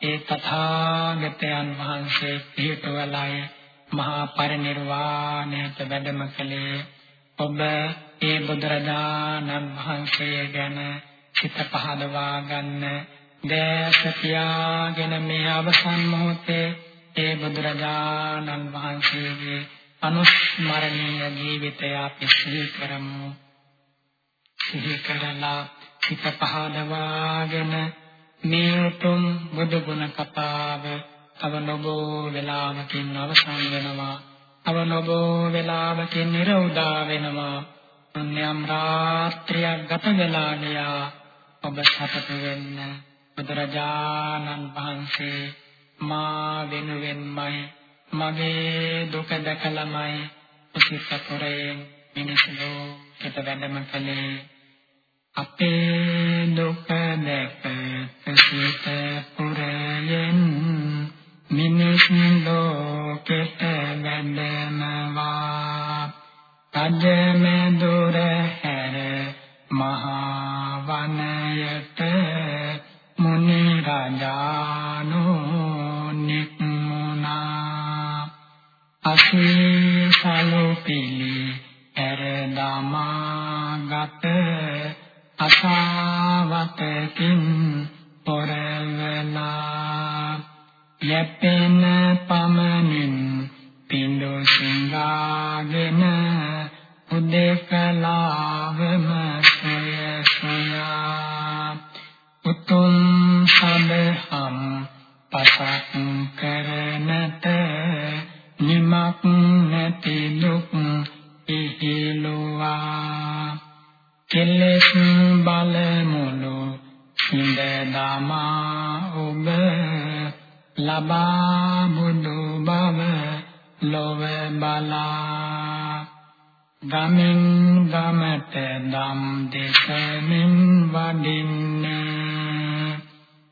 ඒ තථාගතයන් වහන්සේ පිහිටවලයි මහා පරිනිර්වාණයට වැඩම කළේ ඔබ ඒ බුදුරජාණන් වහන්සේ ගැන සිත පහදවා ගන්න දැස පියාගෙන මේ අවසන් මොහොතේ ඒ බුදුරජාණන් වහන්සේගේ අනුස්මරණීය ජීවිතය අපි සිහි කරමු. සිහි කරලා සිත පහදවාගෙන මේ උතුම් බුදු ගුණ කතාව තව නොබෝ වෙලාවකින් අවසන් වෙනවා. තව නොබෝ වෙලාවකින් නිරෝධා වෙනවා. පුණ්‍යම් රාත්‍රියක් ගත වෙලා ගියා. ඔබ සතුට වෙන්න බුදුරජාණන් වහන්සේ මා වෙනුවෙන්මයි මගේ දුක දැකලාමයි උසිතපුරේ මිනිස්සු ලෝකෙට වැඩම කළේ අපේ දුක දැක සිත පුරයෙන් මිනිස් ලෝකෙට වැඩමවා අජම දුර හැර මහා වනයට මුනි රජානෝ නික්මුනා අසීසලු පිලි හැර දමාගත අසාවතකින් පොරවලා යැපෙන පමණින් පිඬු සිඟාගෙන උදේකලාවම සොය සොයා උතුම් සඳහම් පසක් කරනත නිමක් නැති දුක් කෙලෙස් බලමුළු සිඳ දමා ඔබ ලබා බුදු බව ලොව බලා. ගමින් ගමට දම් දෙසමින් වඩින්නේ.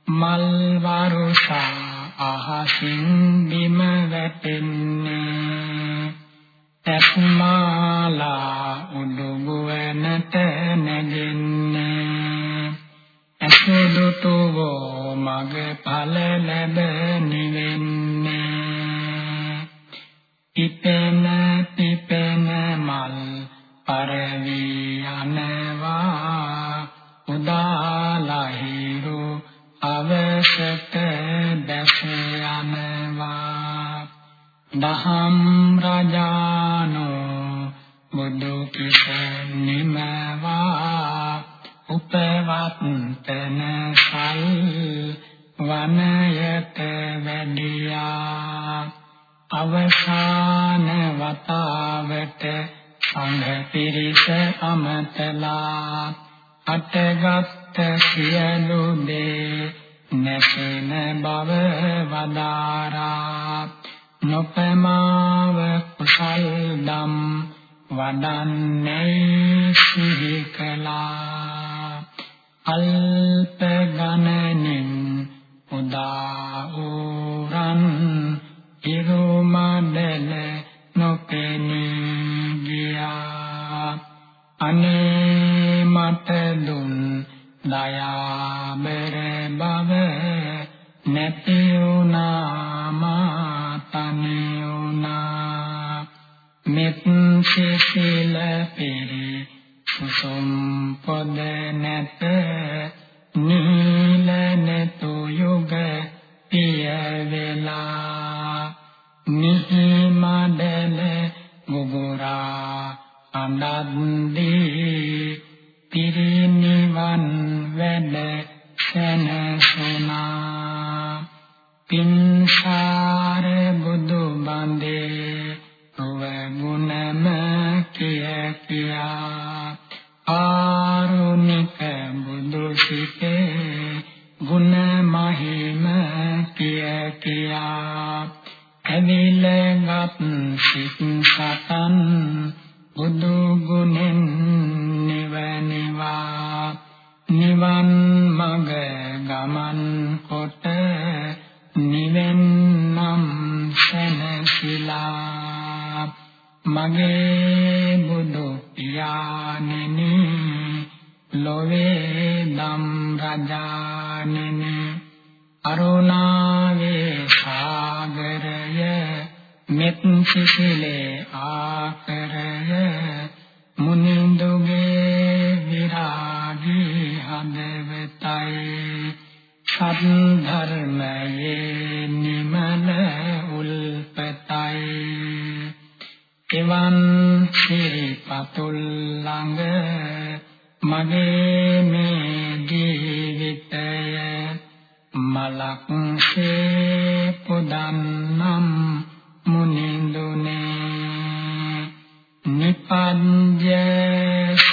මල් වරුසා අහසින් බිම වැටෙන්නේ. තස්මාලා උඩුගුවනට නැගෙන්නේ. අසුදුතෝ මග ඵල ලැබ නිවෙන්නේ. පිපෙන පිපෙන මල් පරවි යනවා. උදාලහිරු අවසත දැස යනවා. දහම් රජානෝ බුදු කිසනිමවා උපවත්තන සල් වනයට වැඩියා අවසාන වතාවට සංඝ පිරිස අමතලා අටගත් සියලු දේ නැසෙන බව වදාරා නොපමාව කුසල් දම් වඩන්නේ සිහි කළා. අල්ප ගණනින් උදා උරන් ඉරුමඩල නොපෙනී ගියා. අනේ මට දුන් දයාබර බව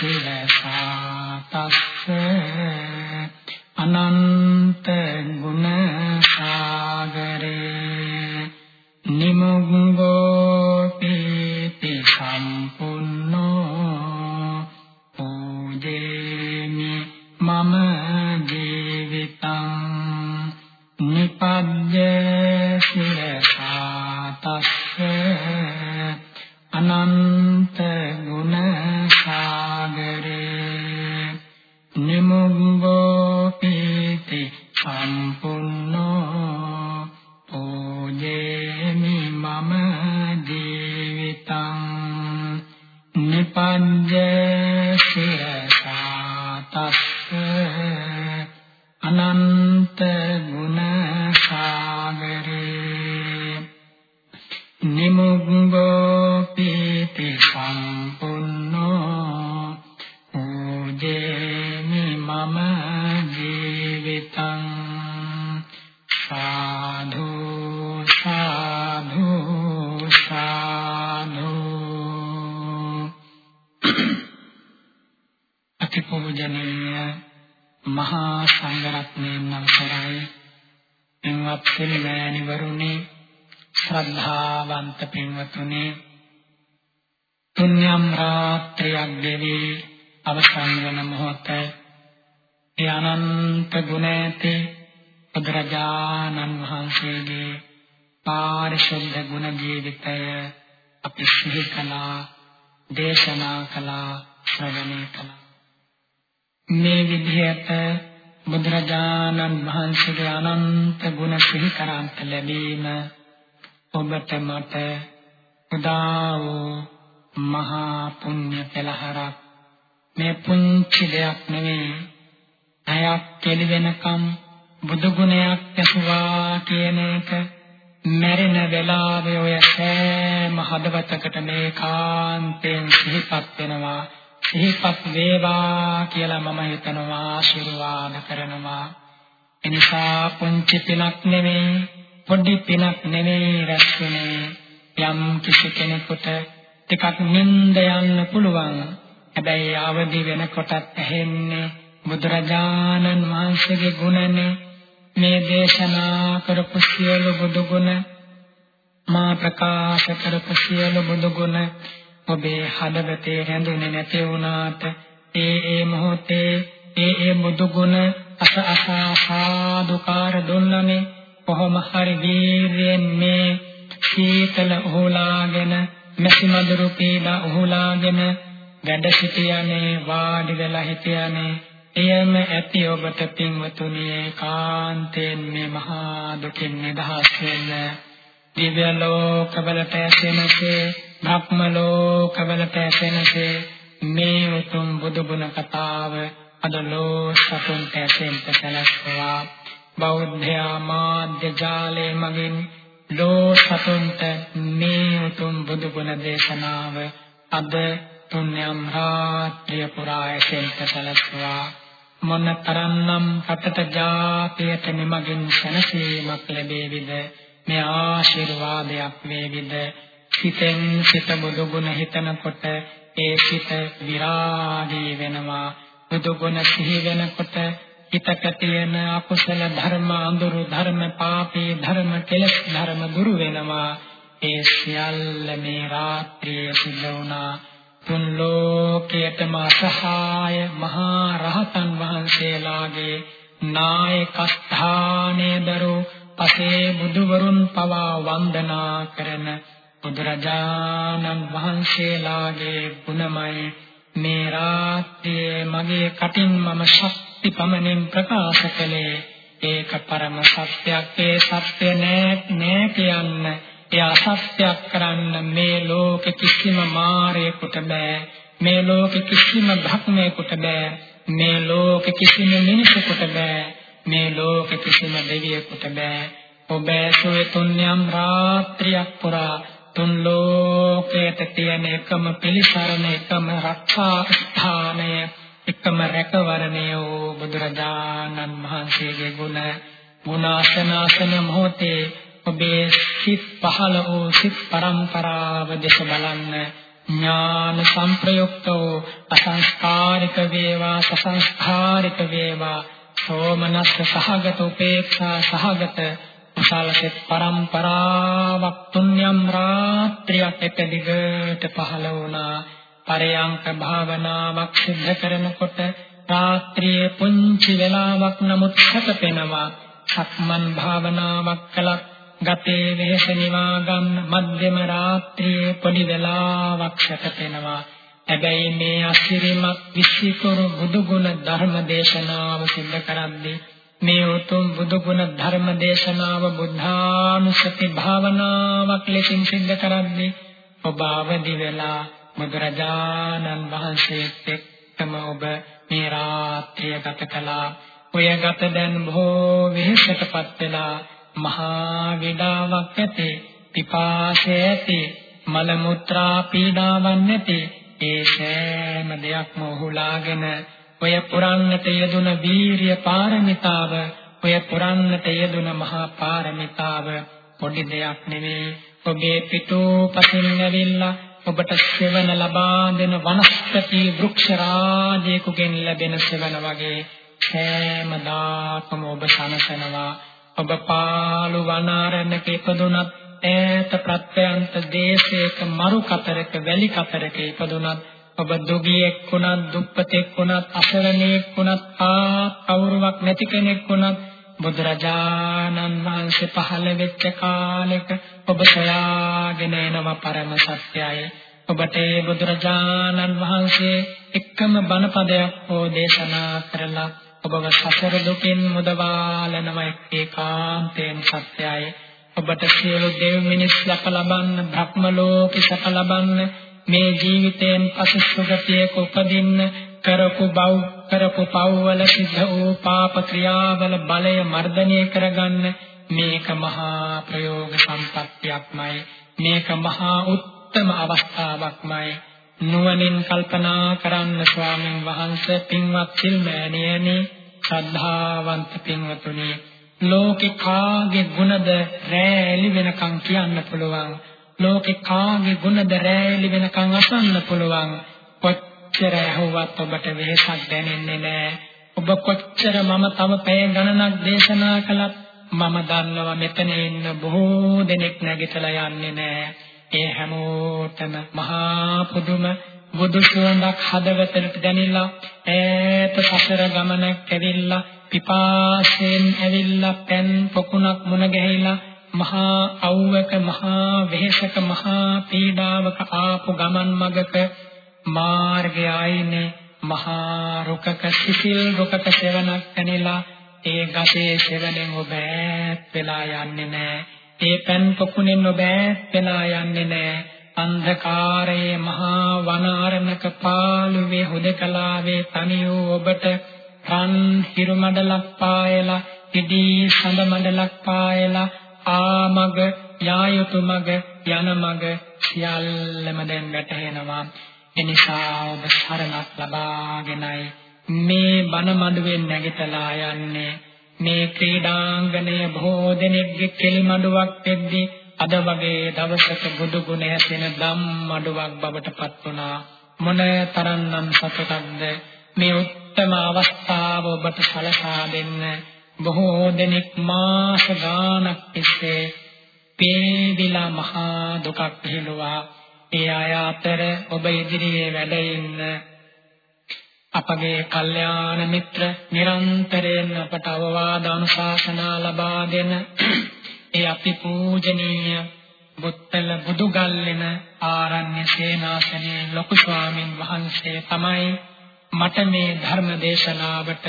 Amen. උදා වූ මහා පුණ්‍ය පෙළහරක්. මේ පුංචි දෙයක් නෙවෙයි අයක් කෙලි වෙනකම් බුදු ගුණයක් ඇසුවා කියන එක මැරෙන වෙලාවේ ඔය සෑම හදවතකට මේ කාන්තෙන් සිහිපත් වෙනවා. සිහිපත් වේවා කියලා මම හිතනවා ආශිර්වාද කරනවා. එනිසා පුංචි පිනක් නෙවෙයි පොඩි පිනක් නෙවෙයි රැස්ුනේ යම් කිසි කෙනෙකුට ටිකක් නිନ୍ଦ යන්න පුළුවන්. හැබැයි අවදි වෙනකොටත් ඇහෙන්නේ බුදුරජාණන් වහන්සේගේ ගුණනේ. මේ දේශනා කරපු සියලු බුදු ගුණ මා ප්‍රකාශ කරපු සියලු බුදු ගුණ ඔබේ හදවතේ රැඳුනේ නැති වුණාට ඒ ඒ මොහොතේ ඒ ඒ බුදු ගුණ අස අසා සාදුකාර දුන්නනේ. කොහොම හරි වීර්යෙන් මේ සීතල උහුලාගෙන මෙසි මදුරු පීඩා උහුලාගෙන වැඩ සිටියනේ වාඩි වෙලා හිටියනේ. එයම ඇති ඔබට පින්වතුනි කාන්තෙන් මේ මහා දුකින් නිදහස් වෙන්න. දිව්‍ය ලෝකවලට ඇසෙනසේ භක්ම ලෝකවලට ඇසෙනසේ මේ උතුම් බුදු ගුණ කතාව අද ලෝසතුන්ට ඇසෙන්න සැලැස්වා බෞද්ධ මාධ්‍ය ජාලයේ මගින් ලෝසතුන්ට මේ උතුම් බුදු ගුණ දේශනාව අද පුණ්‍යම් රාත්‍රිය පුරා ඇසෙන්න සැලැස්වා මොන තරම්නම් රටට ජාතියට නිමගින් සැනසීමක් ලැබේවිද? මේ ආශිර්වාදයක් වේවිද? සිතෙන් සිත බුදු ගුණ හිතනකොට ඒ සිත විරාගී වෙනවා. බුදු ගුණ සිහි වෙනකොට හිතක තියෙන අකුසල ධර්ම අඳුරු ධර්ම පාපී ධර්ම කෙලස් ධර්ම දුරු වෙනවා. ඒ සියල්ල මේ රාත්‍රියේ සිද්ධ වුණා. තුන් ලෝකයටම අසහාය මහා රහතන් වහන්සේලාගේ නායක ස්ථානයේ දරෝ පසේ බුදුවරුන් පවා වන්දනා කරන බුදුරජාණන් වහන්සේලාගේ ගුණමයි මේ රාත්‍රියේ මගේ කටින් මම ශක්ති පමණින් ප්‍රකාශ කළේ ඒක පරම සත්‍යයක්. ඒ සත්‍ය නෑ නෑ කියන්න. ඒ අසත්‍යයක් කරන්න මේ ලෝකෙ කිසිම මායයකට බෑ. මේ ලෝකෙ කිසිම භක්මයකට බෑ. මේ ලෝකෙ කිසිම මිනිසෙකුට බෑ. මේ ලෝකෙ කිසිම දෙවියෙකුට බෑ. ඔබ ඇසුවේ තුන්යම් රාත්‍රියක් පුරා තුන් ලෝකයට තියෙන එකම පිළිසරණ එකම රක්ෂා ස්ථානය. එකම රැකවරණය වූ බුදුරජාණන් වහන්සේගේ ගුණ ගුණාසනාසන මොහොතේ ඔබේ සිත් පහළ වූ සිත් පරම්පරාව දෙස බලන්න ඥාන සංප්‍රයුක්තෝ අසංස්කාරික වේවා සසංස්කාරික වේවා සෝමනස්ස සහගත උපේක්ෂා සහගත කුසලසෙත් පරම්පරාවක් තුන්යම් රාත්‍රියක් එක දිගට පහළ වුණා. පරයන්ක භාවනාවක් සිද්ධ කරනකොට රාත්‍රියේ පුංචි වෙලාවක් නමුත් සැතපෙනවා සක්මන් භාවනාවක් කළත් ගතේ වෙහස නිවා ගන්න මධ්‍යම රාත්‍රියේ පොඩි වෙලාවක් සැතපෙනවා හැබැයි මේ අසිරිමත් විශ්ිකරු බුදුගුණ ධර්ම දේශනාව සිද්ධ කරද්දී මේ උතුම් බුදුගුණ ධර්ම දේශනාව බුද්ධානුස්සති භාවනාවක් ලෙසින් සිද්ධ කරද්දී ඔබ අවදි වෙලා බුදුරජාණන් වහන්සේත් එක්කම ඔබ මේ රාත්‍රිය ගත කළා. ඔය ගත දැන් බොහෝ වෙහෙසටපත් වෙලා මහා විඩාවක් ඇති, පිපාසය ඇති, මල මුත්‍රා පීඩාවක් නැති ඒ සෑම දෙයක්ම ඔහුලාගෙන ඔය පුරන්නට යෙදුන වීරිය පාරමිතාව ඔය පුරන්නට යෙදුන මහා පාරමිතාව පොඩි දෙයක් නෙවෙයි ඔබේ පිටුපසින් ඇවිල්ලා ඔබට සෙවන ලබා දෙන වනස්පති වෘක්ෂ රාජයෙකුගෙන් ලැබෙන සෙවන වගේ හැමදාකම ඔබ සනසනවා. ඔබ පාළු වනාරණක ඉපදුනත් ඈත ප්‍රත්‍යන්ත දේශයක මරු කතරක වැලි කතරක ඉපදුනත් ඔබ දුගියෙක් වුණත් දුප්පතෙක් වුණත් අසරණයෙක් වුණත් ආ කවුරුවක් නැති කෙනෙක් වුණත් බුදුරජාණන් වහන්සේ පහළ වෙච්ච කාලෙක ඔබ සොයාගෙන එනවා පරම සත්‍යය. ඔබට ඒ බුදුරජාණන් වහන්සේ එකම බණපදයක් හෝ දේශනා කරලා ඔබව සසර දුකින් මුදවාලනම ඒකාන්තයෙන් සත්‍යයි. ඔබට සියලු දෙව් මිනිස් සැප ලබන්න, භ්‍රම ලෝකේ සැප ලබන්න, මේ ජීවිතයෙන් පසු සුගතියක උපදින්න කරපු බව කරපු පව්වල සිද්ධ වූ පාප ක්‍රියාවල බලය මර්ධනය කරගන්න මේක මහා ප්‍රයෝග සම්පත්තියක්මයි. මේක මහා උත්තම අවස්ථාවක්මයි. නුවණින් කල්පනා කරන්න ස්වාමීන් වහන්සේ පින්වත් සිල්මෑණියනි ශ්‍රද්ධාවන්ත පින්වතුනි ලෝකේ කාගේ ගුණද රැලි වෙනකන් කියන්න පුළුවන්. ලෝකේ කාගේ ගුණද රැලි වෙනකන් අසන්න පුළුවන්. කොච්චර ඇහුවත් ඔබට වෙහසක් දැනෙන්නේ නැහැ. ඔබ කොච්චර මම තව පැය ගණනක් දේශනා කළත් මම දන්නවා මෙතන ඉන්න බොහෝ දෙනෙක් නැගිටලා යන්නේ නැහැ. ඒ හැමෝටම මහා පුදුම බුදු සුවඳක් හදවතට දැනිලා ඈත සසර ගමනක් ඇවිල්ලා පිපාසයෙන් ඇවිල්ලා පෙන් පොකුණක් මුණ ගැහිලා මහා අවුවක මහා වෙහෙසක මහා පීඩාවක ආපු ගමන් මගක මාර්ගය ආයිනේ මහා රුකක සිසිල් රුකක සෙවණක් ඇනිලා ඒ ගසේ සෙවණෙන් ඔබ ඈත් වෙලා යන්නේ නැහැ. ඒ පන් පොකුණෙන් ඔබ ඈත් වෙලා යන්නේ නැහැ. අන්ධකාරයේ මහා වනාරණක පාළුවේ හුදකලාවේ තනි වූ ඔබට රන් හිරු මඩලක් පායලා ඉදී සඳ මඩලක් පායලා ආමග යායුතු මග යන මග සියල්ලම දැන් වැටහෙනවා එනිසා ඔබ සරණක් ලබාගෙනයි. මේ බණ මඩුවෙන් නැගිටලා යන්නේ. මේ ක්‍රීඩාංගණය බොහෝ දෙනෙක්ගේ කෙලි මඩුවක් වෙද්දී අද වගේ දවසක බුදු ගුණ ඇසෙන ධම් මඩුවක් බවට පත් වුණා. මොන තරම්නම් සතුටක්ද? මේ උත්තම අවස්ථාව ඔබට සලසා දෙන්න. බොහෝ දෙනෙක් මාස ගානක් තිස්සේ පේවිලා මහා දුකක් පිළුවා ඒ අය අතර ඔබ ඉදිරියේ වැඩ ඉන්න. අපගේ කල්යාණ මිත්‍ර නිරන්තරයෙන් අපට අවවාද අනුශාසනා ලබා දෙන ඒ අපි පූජනීය බුත්තල බුදුගල්ලෙන ආරණ්‍ය සේනාසනේ ලොකු ස්වාමින් වහන්සේ තමයි මට මේ ධර්ම දේශනාවට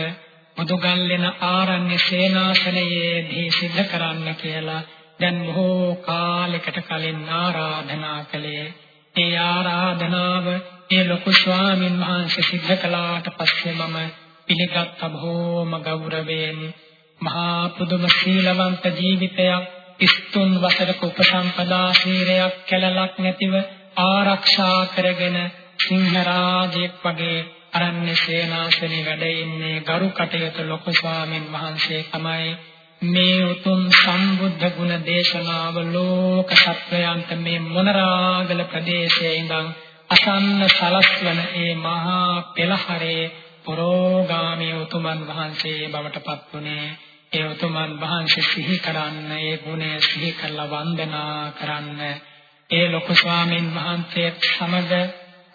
මුදුගල්ලෙන ආරණ්‍ය සේනාසනයේදී සිද්ධ කරන්න කියලා දැන් බොහෝ කාලයකට කලින් ආරාධනා කළේ. ඒ ආරාධනාව ඒ ලොකු ස්වාමින් වහන්සේ සිද්ධ කළාට පස්සේ මම පිළිගත් බොහෝම ගෞරවයෙන් මහා පුදුම සීලවන්ත ජීවිතයක් ඉස්තුන් වසරක උපසම්පදා ශීරයක් කැලලක් නැතිව ආරක්ෂා කරගෙන සිංහරාජෙක් වගේ අරණ්‍ය සේනාසනේ වැඩ ඉන්නේ ගරු කටයුතු ලොකු ස්වාමින් වහන්සේ තමයි. මේ උතුම් සම්බුද්ධ ගුණ දේශනාව ලෝක සත්වයන්ට මේ මොනරාගල ප්‍රදේශයේ ඉඳන් අසන්න සලස්වන ඒ මහා පෙළහරේ පුරෝගාමී උතුමන් වහන්සේ බවට පත් වුණේ. ඒ උතුමන් වහන්සේ සිහි කරන්න ඒ ගුණය සිහි කරලා වන්දනා කරන්න. ඒ ලොකු ස්වාමීන් වහන්සේත් සමග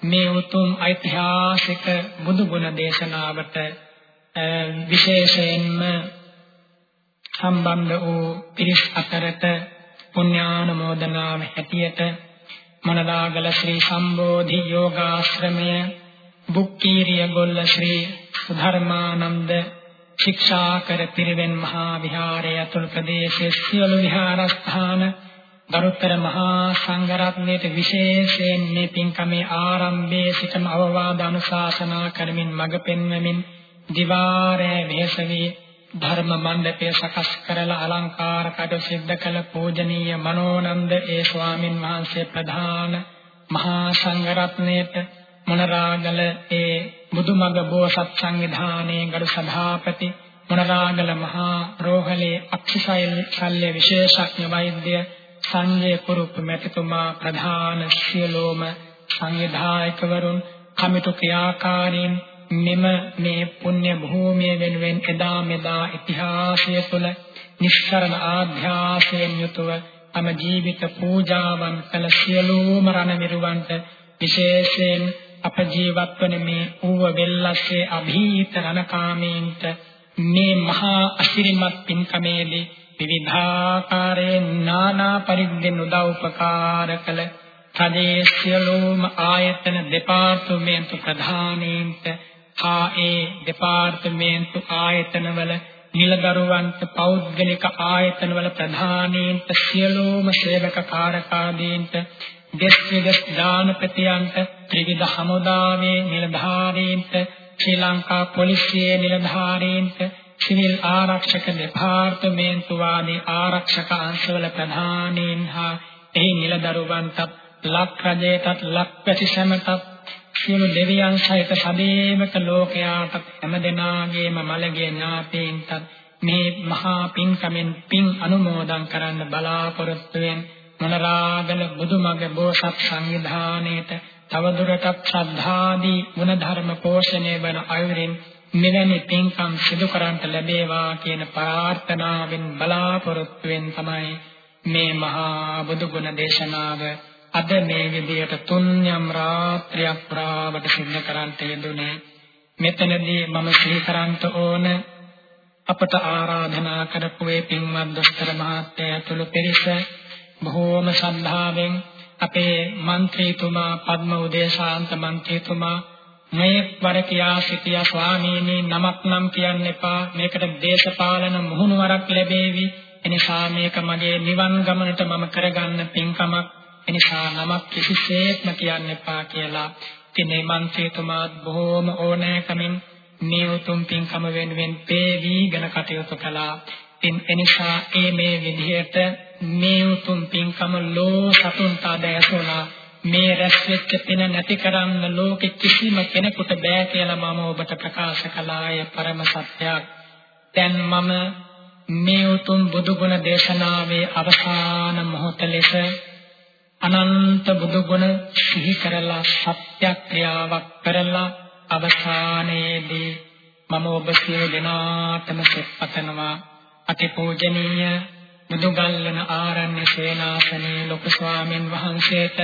මේ උතුම් ඓතිහාසික බුදු ගුණ දේශනාවට විශේෂයෙන්ම සම්බන්ධ වූ පිරිස් අතරට පුණ්‍යානුමෝදනාව හැටියට මනදාගල ශ්‍රී සම්බෝධි යෝගාශ්‍රමය බුක්කීරිය ගොල්ල ශ්‍රී සුධර්මානන්ද ශික්ෂාකර පිරිවෙන් මහා විහාරය ඇතුළු ප්‍රදේශයේ සියලු විහාරස්ථාන ගරුතර මහා සංඝරත්නයට විශේෂයෙන් මේ පින්කමේ ආරම්භයේ සිටම අවවාද අනුශාසනා කරමින් මඟ පෙන්වමින් දිවාරය වෙහසවි ධර්ම මණ්ඩපය සකස් කරලා අලංකාර කටයුතු සිද්ධ කළ පූජනීය මනෝනන්ද ඒ ස්වාමින් වහන්සේ ප්‍රධාන මහා සංඝරත්නයට මොනරාගල ඒ බුදුමග බෝසත් සංවිධානයේ ගරු සභාපති මොනරාගල මහා රෝහලේ අක්ෂිසෛල ශල්‍ය විශේෂඥ වෛද්‍ය සංජය කුරුප් මැතිතුමා ප්‍රධාන සියලෝම සංවිධායකවරුන් කමිටු ක්‍රියාකාරීන් මෙම මේ පුණ්‍ය භූමිය වෙනුවෙන් එදා මෙදා ඉතිහාසය තුළ නිස්සරණ ආධ්‍යාසයෙන් යුතුව තම ජීවිත පූජාවන් කළ සියලුම රණවිරුවන්ට විශේෂයෙන් අප ජීවත් වන මේ ඌව වෙල්ලස්සේ අභීත රණකාමීන්ට මේ මහා අසිරිමත් පින්කමේදී විවිධාකාරයෙන් නානා පරිද්දෙන් උදව් උපකාර කළ රජයේ සියලුම ආයතන දෙපාර්තමේන්තු ප්‍රධානීන්ට හා ඒ දෙපාර්තමේන්තු ආයතනවල නිලදරුවන්ට පෞද්ගලික ආයතනවල ප්‍රධානීන්ට සියලුම සේවක කාර්යකාරීන්ට දෙස් විදෙස් දානපතියන්ට ත්‍රිවිධ හමුදාවේ නිලධාරීන්ට ශ්‍රී ලංකා පොලිසියේ නිලධාරීන්ට සිවිල් ආරක්ෂක දෙපාර්තමේන්තු වාදී ආරක්ෂක අංශවල ප්‍රධානීන් හා එහි නිලදරුවන්ට ලක් රජයටත් ලක් පැතිසමටත් සියලු දෙවියන් සහිත සදේවක ලෝකයාට හැමදෙනාගේම මළගිය ඥාතීන්ට මේ මහා පින්කමෙන් පින් අනුමෝදන් කරන්න බලාපොරොත්තු වෙන මොනරාගල බුදුමග බෝසත් සංවිධානයේට තවදුරටත් ශ්‍රද්ධාදී ගුණධර්ම පෝෂණය වන අයුරින් මෙවැනි පින්කම් සිදු කරන්ට ලැබේවා කියන ප්‍රාර්ථනාවෙන් බලාපොරොත්තු වෙන තමයි මේ මහා බුදු ගුණ දේශනාව අද මේ විදියට තුන්යම් රාත්‍රියක් ප්‍රාවට සිද්ධ කරන්ට යෙදුනේ මෙතනදී මම සිහි කරන්ට ඕන. අපට ආරාධනා කරපු ඒ පින්වත් දොස්තර මහත්තයා ඇතුළු පිරිස බොහෝම සද්ධාවෙන් අපේ മന്ത്രിතුමා පද්ම උදේශාන්ත മന്ത്രിතුමා මේ වර කියා සිටියා ස්වාමීනි නමක් නම් කියන්න එපා. මේකට දේශපාලන මුහුණුවරක් ලැබේවි. එනිසා මේක මගේ නිවන් ගමනට මම කරගන්න පින්කමක්. එනිසා නමක් කිසිසේත්ම කියන්න එපා කියලා ඉතින් මන්ත්‍රීතුමාත් බොහෝම ඕනෑකමින් මේ උතුම් පින්කම වෙනුවෙන් පේවිගෙන කටයුතු කළා. ඉතින් එනිසා ඒ මේ විදිහට මේ උතුම් පින්කම ලෝ සතුන්ට දැසුණා. මේ රැස් වෙච්ච පින නැති කරන්න ලෝකෙ කිසිම කෙනෙකුට බෑ කියලා මම ඔබට ප්‍රකාශ කළාය පරම සත්‍යයක්. දැන් මම මේ උතුම් බුදු ගුණ දේශනාවේ අවසාන මොහොත ලෙස අනන්ත බුදු ගුණ සිහි කරලා සත්‍ය ක්‍රියාවක් කරලා අවසානයේදී මම ඔබ සියලු දෙනාටම සෙත්පතනවා අතිපූජනීය බුදුගල්ලන ආරණ්‍ය සේනාසනේ ලොකු ස්වාමින් වහන්සේට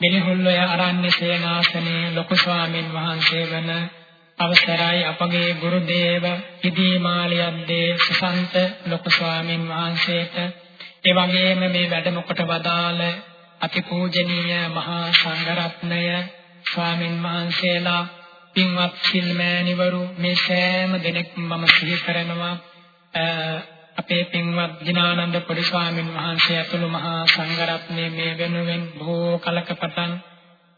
බෙලිහුල්ලය ආරණ්‍ය සේනාසනේ ලොකු ස්වාමින් වහන්සේ වන අවසරයි අපගේ ගුරු දේව ඉදීමාලියද්දේ සසන්ත ලොකු ස්වාමින් වහන්සේට. ඒ වගේම මේ වැඩම කොට වදාළ අතිපූජනීය මහා සංඝරත්නය ස්වාමින් වහන්සේලා පින්වත් සිල්මෑණිවරු මේ සෑම දෙනෙක් මම සිහි කරනවා අපේ පින්වත් දිනානන්ද පොඩි ස්වාමීන් වහන්සේ ඇතුළු මහා සංඝරත්නයේ මේ වෙනුවෙන් බොහෝ කලක පටන්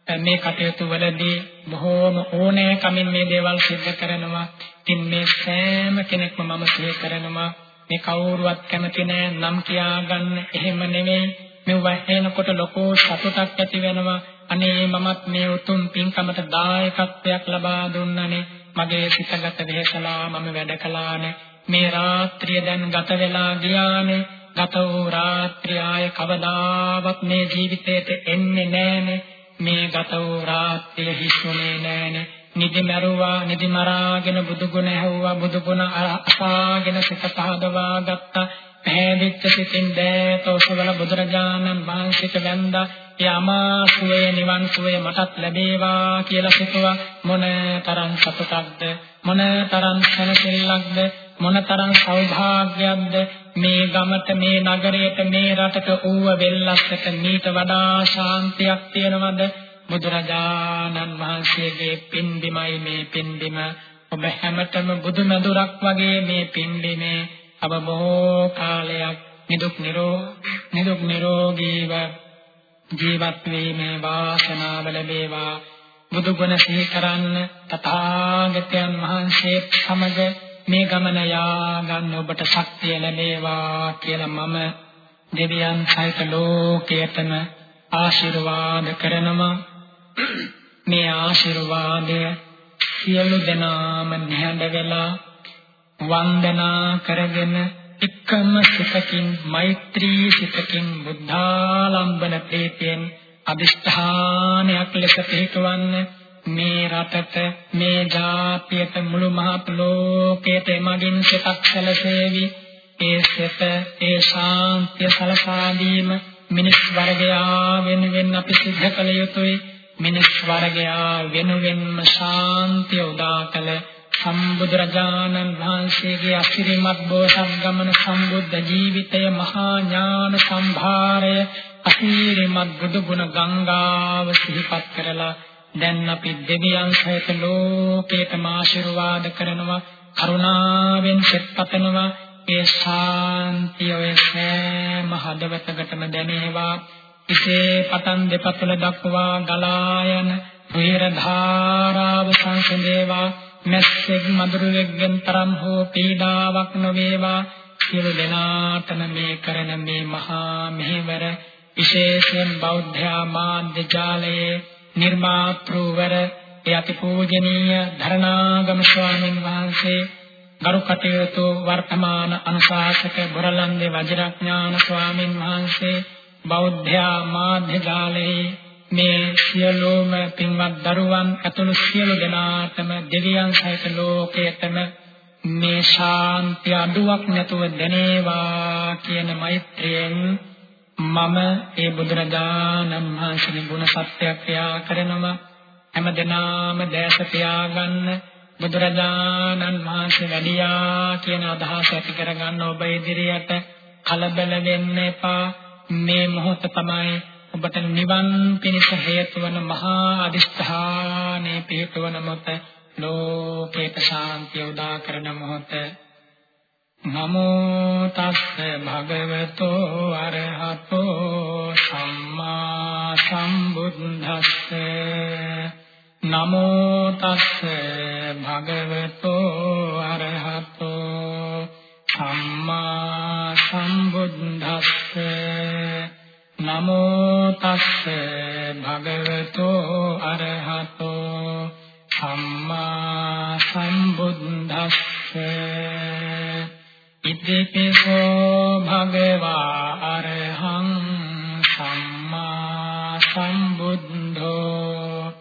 මේ කටයුතු වලදී බොහෝම ඕනෑකමින් මේ දේවල් සිද්ධ කරනවා. ඉතින් මේ සෑම කෙනෙක්ම මම සිහි කරනවා මේ කවුරුවත් කැමති නෑ නම් කියාගන්න එහෙම නෙමෙයි. මේ වහේනකොට ලොකෝ සතුටක් ඇති වෙනවා. අනේ මමත් මේ උතුම් පින්කමට දායකත්වයක් ලබා දුන්නනේ. මගේ සිතගත වෙහසලා මම වැඩ කළානේ. මේ රාත්‍රිය දැන් ගත වෙලා ගියානේ. ගත වූ රාත්‍රිය ආය කවදාවත් මේ ජීවිතේට එන්නේ නෑනේ. මේ ගත වූ රාත්‍රිය හිස්ුනේ නෑනේ. නිදි මරුවා නිදි මරාගෙන බුදු ගුණ ඇහුවා බුදු ගුණ අසාගෙන සිත පහදවා ගත්තා පැහැදිච්ච සිතින් දෑත ඔසවල බුදුරජාණන් වහන්සේට වැඳා ඒ අමාසුවේ නිවන් සුවේ මටත් ලැබේවා කියලා සිතුවා. මොන තරම් සතුටක්ද? මොන තරම් සැනසෙල්ලක්ද? මොනතරම් සෞභාග්‍යයක්ද මේ ගමට මේ නගරයට මේ රටට ඌව වෙල්ලස්සට මීට වඩා ශාන්තියක් තියනවද? බුදුරජාණන් වහන්සේගේ පින්බිමයි මේ පින්බිම. ඔබ හැමතෙම බුදුමැදුරක් වගේ මේ පින්බිමේ අප බොහෝ කාලයක් නිදුක් නිරෝ නිදුක් නිරෝගීව ජීවත් වීමේ වාසනාව ලැබේවා. බුදු ගුණ සිහි කරන්න තථාගතයන් වහන්සේ සමග මේ ගමන යා ගන්න ඔබට ශක්තිය ලැබේවා කියලා මම දෙවියන් සහිත ලෝකයටම ආශිර්වාද කරනවා. මේ ආශිර්වාදය සියලු දෙනාම නිහඬ වෙලා වන්දනා කරගෙන එකම සිතකින් මෛත්‍රී සිතකින් බුද්ධාලම්බන ප්‍රීතියෙන් අදිෂ්ඨානයක් ලෙස පිටවන්න මේ රටට මේ ජාතියට මුළු මහත් ලෝකයට එමගින් සිතක් සැලසේවි. ඒ සිත ඒ ශාන්තිය සලසා දීම මිනිස් වර්ගයා වෙනුවෙන් අපි සිද්ධ කළ යුතුයි. මිනිස් වර්ගයා වෙනුවෙන්ම ශාන්තිය උදා කළ සම්බුදුරජාණන් වහන්සේගේ අසිරිමත් බෝසත් ගමන සම්බුද්ධ ජීවිතය මහා ඥාන සම්භාරය අසිරිමත් බුදු ගුණ ගංගාව සිහිපත් කරලා දැන් අපි දෙවියන් සහිත ලෝකේටම ආශිර්වාද කරනවා කරුණාවෙන් සෙත්පතනවා ඒ ශාන්තිය ඔය සෑම හදවතකටම දැනේවා. ඉසේ පතන් දෙපතුල දක්වා ගලා යන රුහිර ධාරාව සංසදේවා මැස්සෙක් මදුරුවෙක්ගෙන් තරම් හෝ පීඩාවක් නොවේවා. සියලු දෙනාටම මේ කරන මේ මහා මෙහෙවර විශේෂයෙන් බෞද්ධ මාධ්‍ය ජාලයේ නිර්මාතෘවර ඒ අතිපූජනීය ධර්ණාගම ස්වාමීන් වහන්සේ ගරු කටයුතු වර්තමාන අනුශාසක බොරලන්දේ වජිරඥාන ස්වාමීන් වහන්සේ බෞද්ධ මාධ්‍ය ජාලයේ මේ සියලුම පින්වත් දරුවන් ඇතුළු සියලු දෙනාටම දෙවියන් සහිත ලෝකයටම මේ ශාන්ති අඩුවක් නැතුව දැනේවා කියන මෛත්‍රියෙන් මම ඒ බුදුරජාණන් වහන්සේගේ ගුණ සත්‍යක්‍රියා කරනවා. හැම දිනාම දැස පියාගන්න බුදුරජාණන් වහන්සේ වැඩියා කියන අදහස ඇති කරගන්න ඔබ ඉදිරියට කලබල වෙන්න එපා. මේ මොහොත තමයි ඔබට නිවන් පිණිස හේතු වන මහා අදිෂ්ඨානේ පිටවන මොහොත ලෝකේට ශාන්තිය උදා කරන මොහොත. නමෝ තස්ස භගවතෝ අරහතෝ සම්මා සම්බුද්දස්ස. නමෝ තස්ස භගවතෝ අරහතෝ සම්මා සම්බුද්දස්ස. නමෝ තස්ස භගවතෝ අරහතෝ සම්මා සම්බුද්දස්ස. ඉතිපිසෝ භගවා අරහං සම්මා සම්බුද්ධෝ.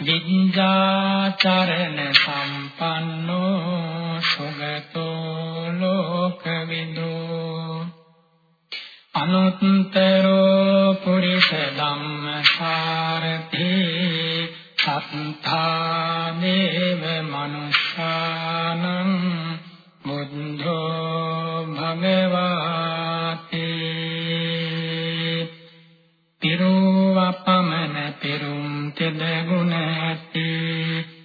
විඤ්ඤාචරණ සම්පන්නෝ සුගතෝ ලෝකවිදෝ අනුත්තරෝ පුරිස ධම්මසාරති සත්තා දේව මනුෂ්‍යානං බුද්ධෝ භගවාති. පිරුවපමන පිරුම් තෙද ගුණ ඇති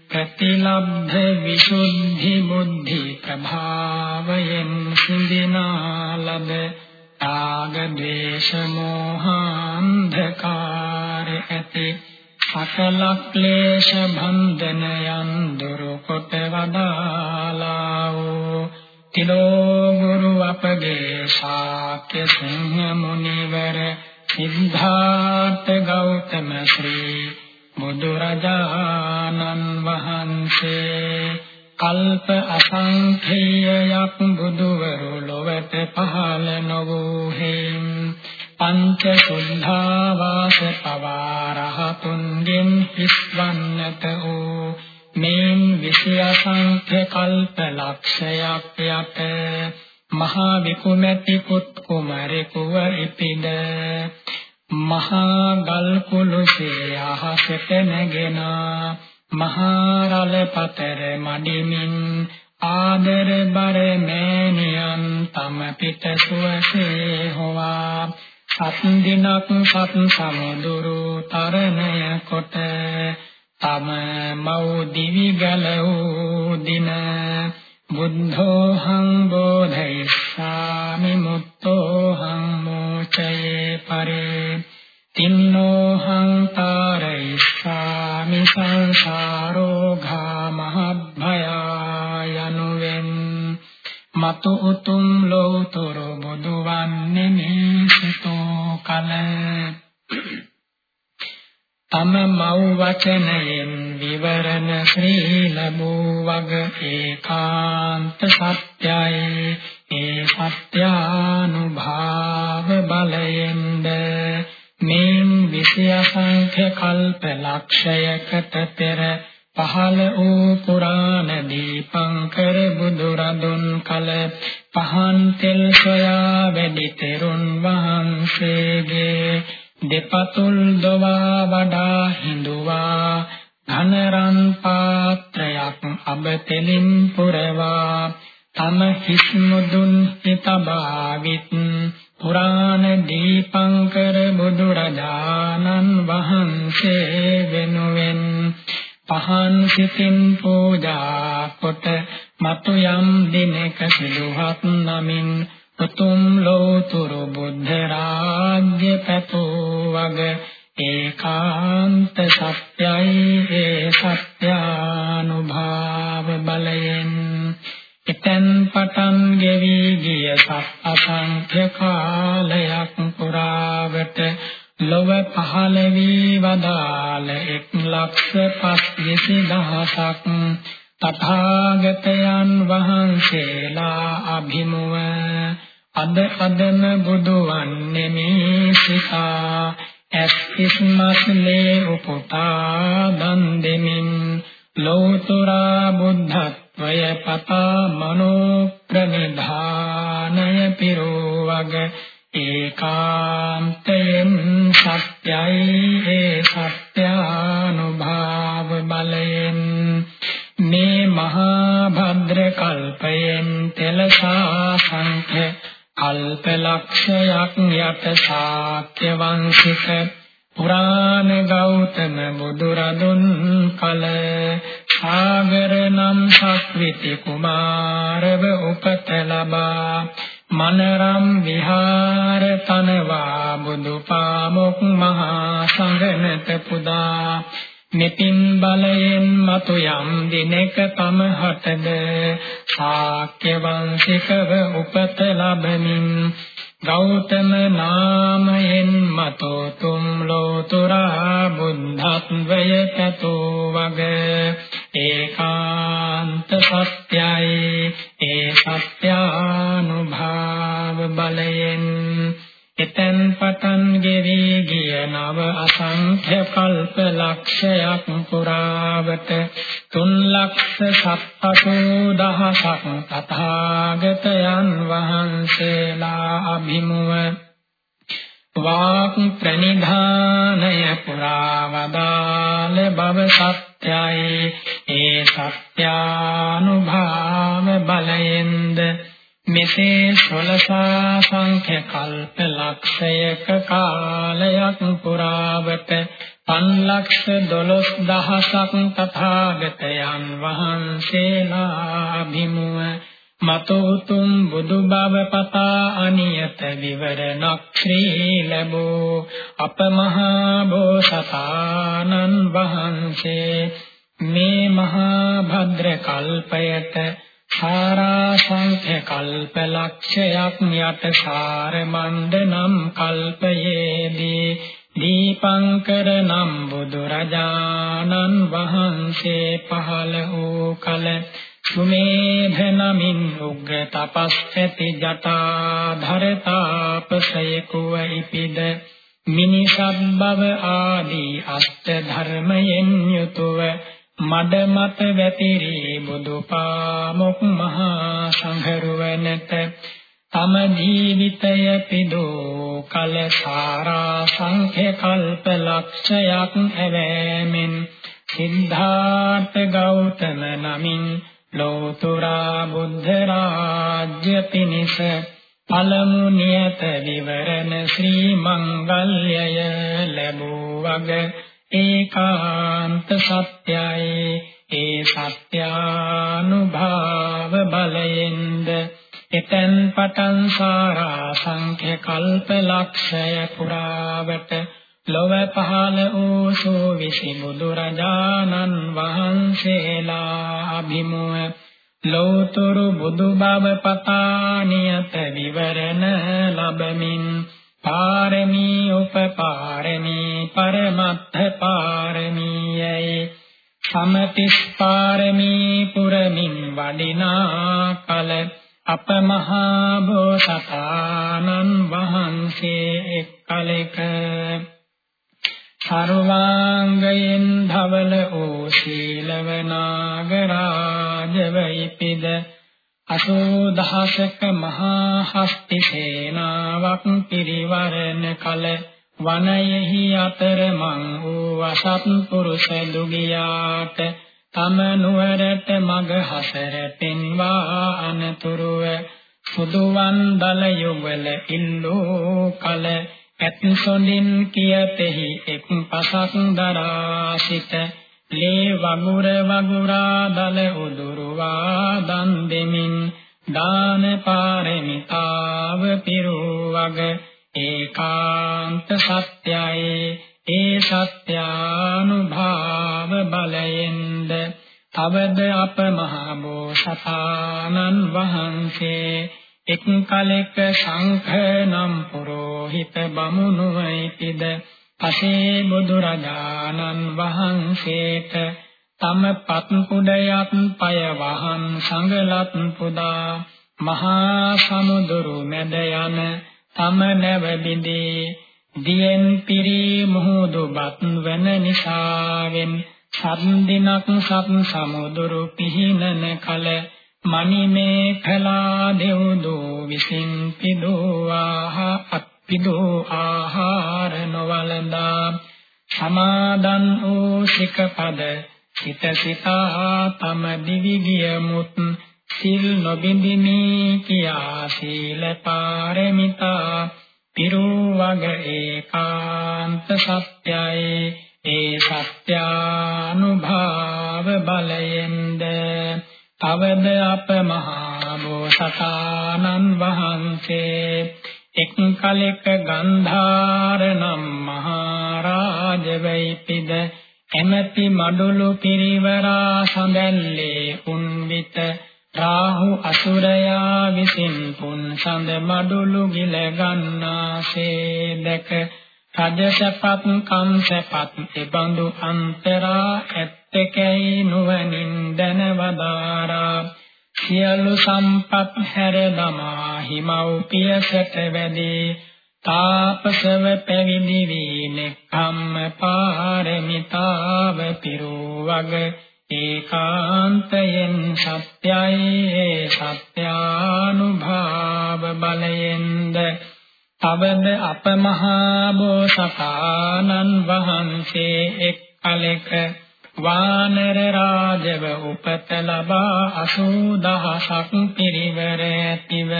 ප්‍රතිලබ්ධ විසුද්ධි බුද්ධි ප්‍රභාවයෙන් සිඳිනාලද රාග ද්වේෂ මෝහාන්ධකාර ඇති සකල ක්ලේශ බන්ධනයන් දුරු කොට වදාලා වූ තිලෝ ගුරු අපගේ ශාක්‍ය සිංහ මුනිවර සිද්ධාර්ථ ගෞතම ශ්‍රී බුදුරජාණන් වහන්සේ කල්ප අසංඛේයයක් බුදුවරු ලොවට පහළ නොවූ හේම් පංච සුද්ධාවාස පවාරහතුන්ගෙන් හිස්වන්නට වූ මේන් විෂයසංඛ්‍ය කල්ප ලක්ෂයක් යට. මහා විකුමැති පුත් කුමරෙකුව ඉපිද. මහා ගල් කුළුසේ අහසට නැගෙන. මහා රළ පතර මඩිමින් ආදර බර මෑණියන් තම පිට සුවසේ හොවා. සත් දිනක් සත් සමුදුරු තරණය කොට තම මව් දිවි ගල වූ දින බුද්ධෝහං බෝධයිස්සාමි මුත්තෝහං මෝචයේ පරේ. තින්නෝහං තාරයිස්සාමි සංසාරෝඝා මහභයායනුවෙන් මතු උතුම් ලෝතුරු බුදු වන්නේ මේ සිතෝ කල තම මව් වචනයෙන් විවරණ ශ්‍රී ලැබූ වග ඒකාන්ත සත්‍යයි ඒ සත්‍යානුභාව බලයෙන්ද මේන් විෂයසංඛ්‍ය කල්ප ලක්ෂයකට පෙර පහළ වූ පුරාණ දීපංකර බුදුරදුන් කල පහන් තෙල් සොයා වැඩි තෙරුන් වහන්සේගේ. දෙපතුල් දොවා වඩා හිඳුවා. ධනරන් පාත්‍රයක් අබතෙලින් පුරවා. තම හිස් මුදුන් හිතබාවිත් පුරාණ දීපංකර බුදුරජාණන් වහන්සේ වෙනුවෙන් පහන් සිතින් පූජා කොට මතු යම් දිනක සිදුහත් නමින් උතුම් ලෝතුරු බුද්ධ රාජ්‍ය පැතෝ වග ඒකාන්ත සත්‍යයි ඒ සත්‍යානුභාව බලයෙන්. එතෙන් පටන් ගෙවි ගිය සත් අසංඛ්‍ය කාලයක් පුරාවට ලොව පහළ වී වදාළ එක් ලක්ෂ පස් දහසක් තථාගතයන් වහන්සේලා අභිමුව අද අදම බුදු වන්නේ මේ සිතා ඇස් ඉස්මස්ලේ උපුටා දන් දෙමින් ලෝතුරා බුද්ධත්වය පතා මනෝ ප්‍රනිධානය පිරුවග ඒකාන්තයෙන් සත්‍යයි ඒ සත්‍යානුභාව බලයෙන්. මේ මහා භද්‍ර කල්පයෙන් තෙලසා සංඛ්‍ය කල්ප ලක්ෂයක් යට ශාක්‍ය වංශික පුරාණ ගෞතම බුදුරදුන් කල සාගර නම් සක්විති කුමාරව උපත ලබා. මනරම් විහාර තනවා බුදු පාමුක් මහා සංඝනත පුදා. මෙතින් බලයෙන් මතු යම් දිනක පමහටද ශාක්‍ය වංශිකව උපත ලැබමින් ගෞතම නාමයෙන් මතෝ තුම් ලෝතුරා බුද්ධත්වය තතෝ වග. ඒකාන්ත සත්‍යයි ඒ සත්‍යානුභාව බලයෙන් එතෙන් පටන් ගෙවි ගිය නව අසංඛ්‍ය කල්ප ලක්ෂයක් පුරාවට තුන් ලක්ෂ සත්පසෝ දහසක් තථාගතයන් වහන්සේලා අභිමුව වාක් ප්‍රනිධානය පුරාවදාල බව සත්‍යයි. ඒ සත්‍යානුභාව බලයෙන්ද මෙසේ සොලසා සංඛ්‍ය කල්ප ලක්ෂයක කාලයක් පුරාවට පන්ලක්ෂ දොළොස් දහසක් තථාගතයන් වහන්සේලා භිමුව මතෝතුම් බුදු බව පතා අනියත විවරණක් ශ්‍රී ලැබෝ අපමහා බෝසතාණන් වහන්සේ. මේ මහා භද්‍ර කල්පයට සාරා සංඛ්‍ය කල්ප ලක්ෂයක් යට සාර මණ්ඩ නම් කල්පයේදී දීපංකර නම් බුදුරජාණන් වහන්සේ පහළ වූ කල සුමේධ නමින් උග්ග තපස් ඇති ජටා ධරතාපසයකුව ඉපිද මිනිසත් බව ආදී අෂ්ට ධර්මයෙන් යුතුව මඩ මත වැතිරී බුදුපාමොක් මහා සංඝරුවනට තම ජීවිතය පිදෝ කල සාරා සංඛ්‍ය කල්ප ලක්ෂයක් ඇවෑමෙන් සිද්ධාර්ථ ගෞතම නමින් ලෝතුරා බුද්ධ රාජ්‍ය පිනිස පළමු නියත විවරණ ශ්‍රී මංගල්‍යය ලැබූ වග ඒකාන්ත සත්‍යයි ඒ සත්‍යානුභාව බලයෙන්ද එතෙන් පටන් සාරා සංඛ්‍ය කල්ප ලක්ෂය පුරාවට ලොව පහළ වූ සෝවිසි බුදුරජාණන් වහන්සේලා අභිමුව ලෝතුරු බුදු බව පතා නියත විවරණ ලැබමින් පාරමී උපපාරමී පරමත්ථ පාරමීයයි සමතිස් පාරමී පුරමින් වඩිනා කල අප මහා බෝසතාණන් වහන්සේ එක් කලෙක සර්වාංගයෙන් ධවල වූ ශීලවනාගරාජවයිපිද අසෝ දහසක මහා හස්ති සේනාවක් පිරිවරණ කල වනයෙහි අතරමං වූ අසත් පුරුෂ දුගියාට තම නුවරට මග හසර පෙන්වා අනතුරුව සුදුවන් දල යුගල ඉල්ලෝ කල ඇත්සොඳින් කියතෙහි එක් පසක් දරා සිට ලේ වගුර වගුරා දල උදුරුවා දන් දෙමින් දාන පාරමිතාව පිරුවග. ඒකාන්ත සත්‍යයි ඒ සත්‍යානුභාව බලයෙන්ද. තවද අප මහා බෝසතාණන් වහන්සේ එක් කලෙක ශංඛ නම් පුරෝහිත බමුණුයිද පසේ බුදුරජාණන් වහන්සේට තම පත් කුඩයත් පය වහන් සංගලත් පුදා මහා සමුදුරු මැද යන තම නැව බිඳේ දියෙන් පිරි මුහුදු බත් වන නිසාවෙන් සත් දිනක් සත් සමුදුරු පිහිනන කල මණිමේ කලා දෙව්දෝ විසින් පිදෝවා අප්පිදෝ ආහාර නොවලඳා සමාදන් වූ සිකපද සිත සිතා තම දිවි ගියමුත් සිල් නොබින්දිමි කියා සීල පාරමිතා. පිරුවග ඒකාන්ත සත්‍යයි ඒ සත්‍යානුභාව බලයෙන්ද. තවද අප මහා බෝසතාණන් වහන්සේ. එක් කලෙක ගන්ධාර නම් මහරජ වෙයිපිද එමෙති මඩුළු පිරිවරා සඳැල්ලේ උන්විත රාහු අසුරයා විසින් පුන් සඳ මඩුළු ගිල ගන්නාසේ දැක රජසපත් කම්සපත් එබඳු අන්තරා ඇත්තකැයි නුවණින් දැනවදාරා. සියලු සම්පත් හැර දමා හිමව්පියසට වැඩි. තාපසව පැවිදි වී නෙක්ඛම්ම පාරමිතාව පිරුවග. ඒකාන්තයෙන් සත්‍යයි සත්‍යානුභාව බලයෙන්ද තවද අප මහා බෝසතාණන් වහන්සේ එක් කලෙක වානර රාජව උපත ලබා 80000ක් පිරිවර ඇතිව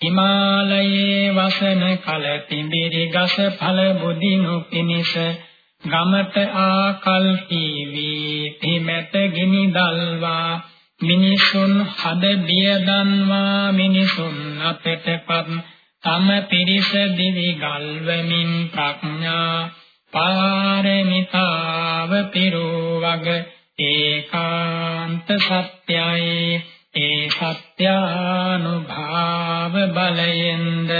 හිමාලයේ වසන කල තිඹිරි ගස ඵල බුදිනු පිනිස ගමට ආකල්හි වී පිමැත ගිනි දල්වා මිනිසුන් හද බිය දන්වා මිනිසුන් අපටපත් තම පිරිස දිවි ගල්වමින් ප්‍රඥා පාරමිතාව පිරුවග ඒකාන්ත සත්‍යයි. ඒ සත්‍යානුභාව බලයෙන්ද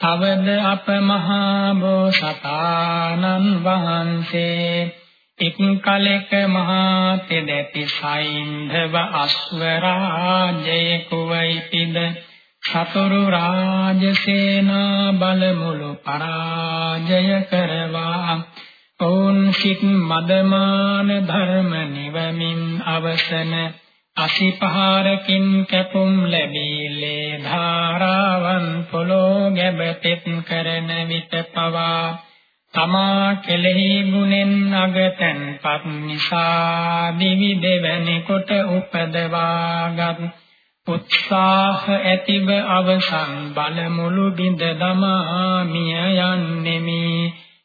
තවද අප මහා බෝසතාණන් වහන්සේ එක් කලෙක මහා තෙදැති සයින්ධව අස්වරාජයෙකු වයිපිද සතුරු රාජසේනා බලමුළු පරාජය කරවා. ඔවුන් සිත් මදමාන ධර්ම නිවමින් අවසන. අසිපහාරකින් කැපුම් ලැබීලේ ධාරාවන් පොළෝ ගැබතෙත් කරන විට පවා. තමා කෙලෙහි ගුණෙන් අගතන්පත් නිසා දිවි දෙවැනි කොට උපදවාගත්. උත්සාහ ඇතිව අවසන් බලමුළු බිඳ දමා මිය යන්නෙමි.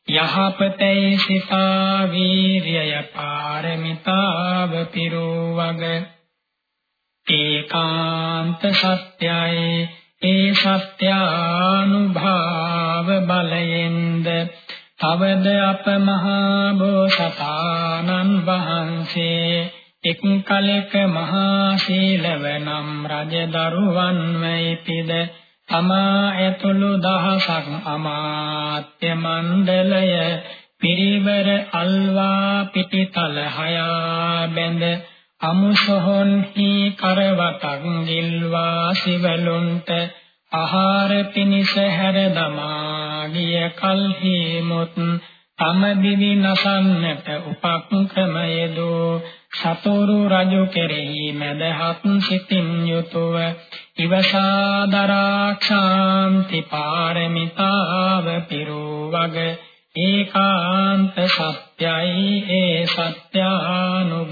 යහපතේ සිතා වීර්යය පාරමිතාව පිරුවග. ඒකාන්ත සත්‍යයි ඒ සත්‍යානුභාව බලයෙන්ද. තවද අප මහා බෝසතාණන් වහන්සේ එක් කලක මහා සීලව නම් රජ දරුවන් වෙයිපිද තමා ඇතුළු දහසක් අමාත්‍ය මණ්ඩලය පිරිවර අල්වා පිටිතල හයා බැඳ අමුසොහොන්හි කරවතක් ගිල්වා සිවලුන්ට ආහාර පිනිස හැර දමා ගිය කල්හි මුත් තම දිවි නසන්නට උපක්‍රමයදෝ සතෝරු රජු කෙරෙහි මදහත් සිතින් යුතුව ඉවසා දරාක්ෂාන්ති පාරමිතාව පිරුවග ඒකාන්ත සත්‍යයි ඒ සත්‍යානුභාව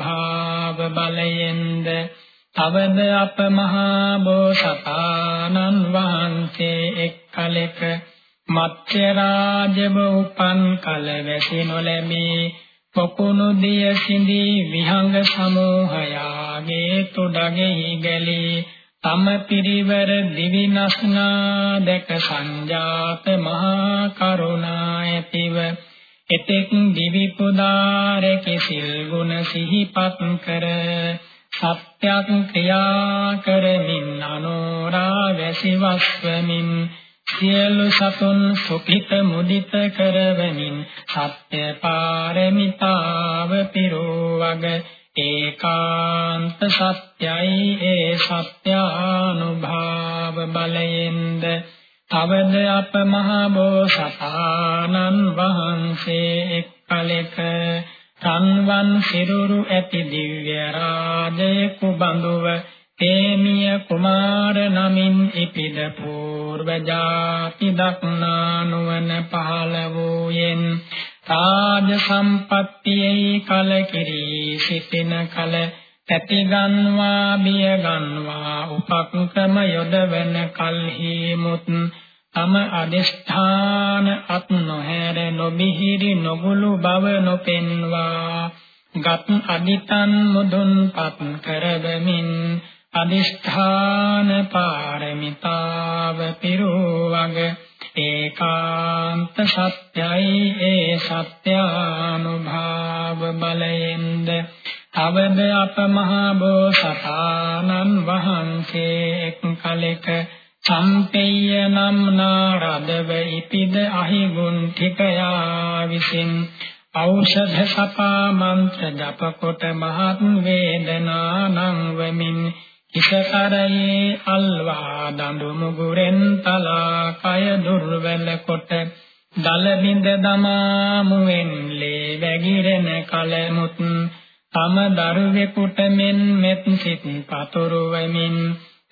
බලයෙන්ද තවද අප මහා බෝසතාණන් වහන්සේ එක් කලෙක මත්ස්‍ය රාජව උපන් කල වැසි නොලැබී පොකුණු දිය සිඳී විහංග සමූහයාගේ තුඩගෙහි ගැලී තම පිරිවර දිවිනස්නා දැක සංජාත මහා කරුණා ඇතිව එතෙක් දිවි පුදාර කිසිල් ගුණ සිහිපත් කර සත්‍යක් ක්‍රියා කරමින් අනෝරා වැසිවස්වමින් සියලු සතුන් සුඛිත මුදිත කරවමින් සත්‍ය පාරමිතාව පිරුවග. ඒකාන්ත සත්‍යයි ඒ සත්‍යානුභාව බලයෙන්ද. තවද අප මහ බෝසතාණන් වහන්සේ එක් කලෙක සංවන් සිරුරු ඇති දිව්‍ය රාජයෙකු බඳුව තේමිය කුමාර නමින් ඉපිද పూర్ව ජාති දක්නා නුවණ පහළ වූයෙන් රාජ සම්පත්තියේ කල කිරී සිටින කල තැති ගන්වා බිය ගන්වා උපක්‍රම යොදවන කල්හි මුත් තම අදිෂ්ඨාන අත් නොහැර නොබිහිරි නොගුළු බව නොපෙන්වා ගත් අදිතන් මුදුන්පත් කරවමින් අදිෂ්ඨාන පාරමිතාව පිරුවග ඒකාන්ත සත්‍යයි ඒ සත්‍යානුභාව බලයෙන්ද අවද අප මහා බෝසතාණන් වහන්සේ එක් කලෙක සම්පේය නම් නාරදව ඉපිද අහිගුන් ඨිකයා විසින් ඖෂධ සපා මන්ත්‍ර ජප කොට මහත් වේදනා නම් වෙමින් ඉසකරයේ අල්වා දඬු මුගුරෙන් තලා කය දුර්වල කොට දල බින්ද දමා මුවෙන් ලේ වැగిරෙන කලමුත් තම දරුවෙකුට මෙන් මෙත් සිත් පතුරු වෙමින්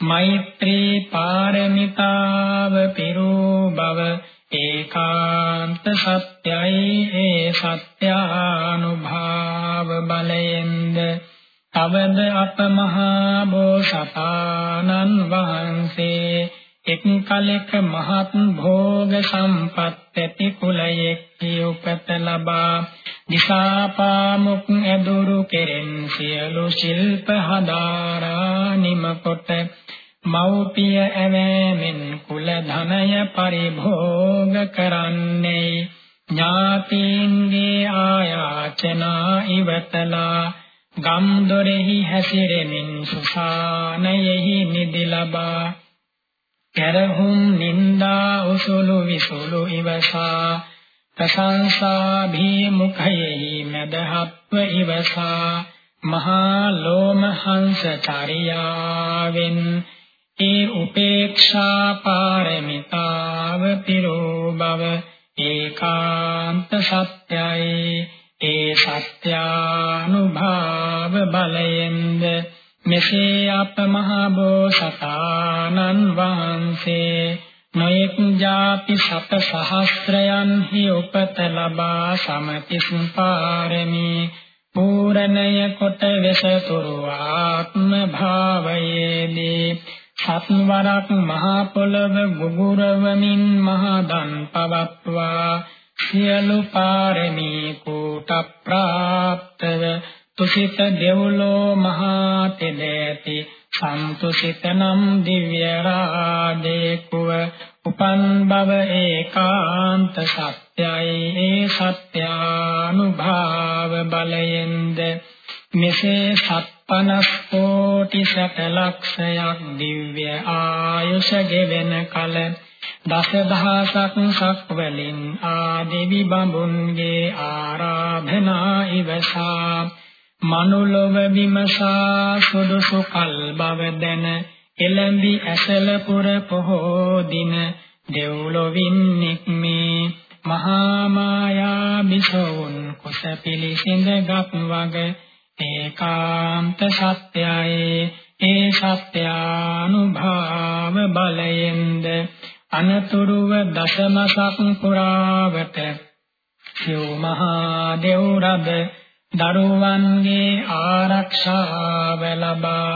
මෛත්‍රී පාරමිතාව පිරූ බව ඒකාන්ත සත්‍යයි ඒ සත්‍යානුභාව බලයෙන්ද තවද අප මහා බෝසතාණන් වහන්සේ එක් කලෙක මහත් භෝග සම්පත් ඇති කුලයෙක් උපත ලබා දිසාපාමුක් ඇදුරු කෙරෙන් සියලු ශිල්ප හදාරා නිමකොට මෞපිය ඇවෑමෙන් කුල ධනය පරිභෝග කරන්නේ ඥාතීන්ගේ ආයාචනා ඉවතලා ගම් දොරෙහි හැසිරෙමින් සුසානයෙහි නිදි ලබා කරහුම් නින්දා උසුළු විසුළු ඉවසා ප්‍රශංසා භීමුඛයෙහි මදහත්ව ඉවසා මහා ලෝමහංස චරියාවෙන් ඒ උපේක්ෂා පාරමිතාව පිරෝ බව ඒකාන්ත සත්‍යයි. ඒ සත්‍යානුභාව බලයෙන්ද මෙසේ අප මහ බෝසතාණන් වහන්සේ නොයෙක් ಜಾති සත සහස්‍රයන්හි උපත ලබා සමතිස් පාරමී. පූර්ණය කොට වෙසතුරු ආත්ම භාවයේදී සත්වරක් මහ පොළව ගුගුරවමින් මහදන් පවත්වා සියලු පාරමී කූට ප්‍රාප්තව තුසිත දෙව්ලෝ මහා තෙදේති. සන්තුසිත නම් දිව්‍ය රාජේකුව. උපන් බව ඒකාන්ත සත්‍යයි. ඒ සත්‍යානුභාව බලයෙන්ද මෙසේ සත්පනස් කෝටි සත ලක්ෂයක් දිව්‍ය ආයුෂ ගෙවෙන කල දසදහසක් සක්වලින් ආදෙවි බඹුන්ගේ ආරාධනා ඉවසා මනුලොව විමසා සුදුසු කල් බව දැන එළඹි ඇසල පුර පොහෝ දින දෙව්ලොවින් නික්මේ මහා මායා බිසෝන් කුස පිළිසිඳගත් වග ඒකාන්ත සත්‍යයි ඒ සත්‍යානුභාව බලයෙන්ද අනතුරුව දසමසක් පුරාවට සිව් මහා දෙව් රබ දරුවන්ගේ ආරක්ෂාව ලබා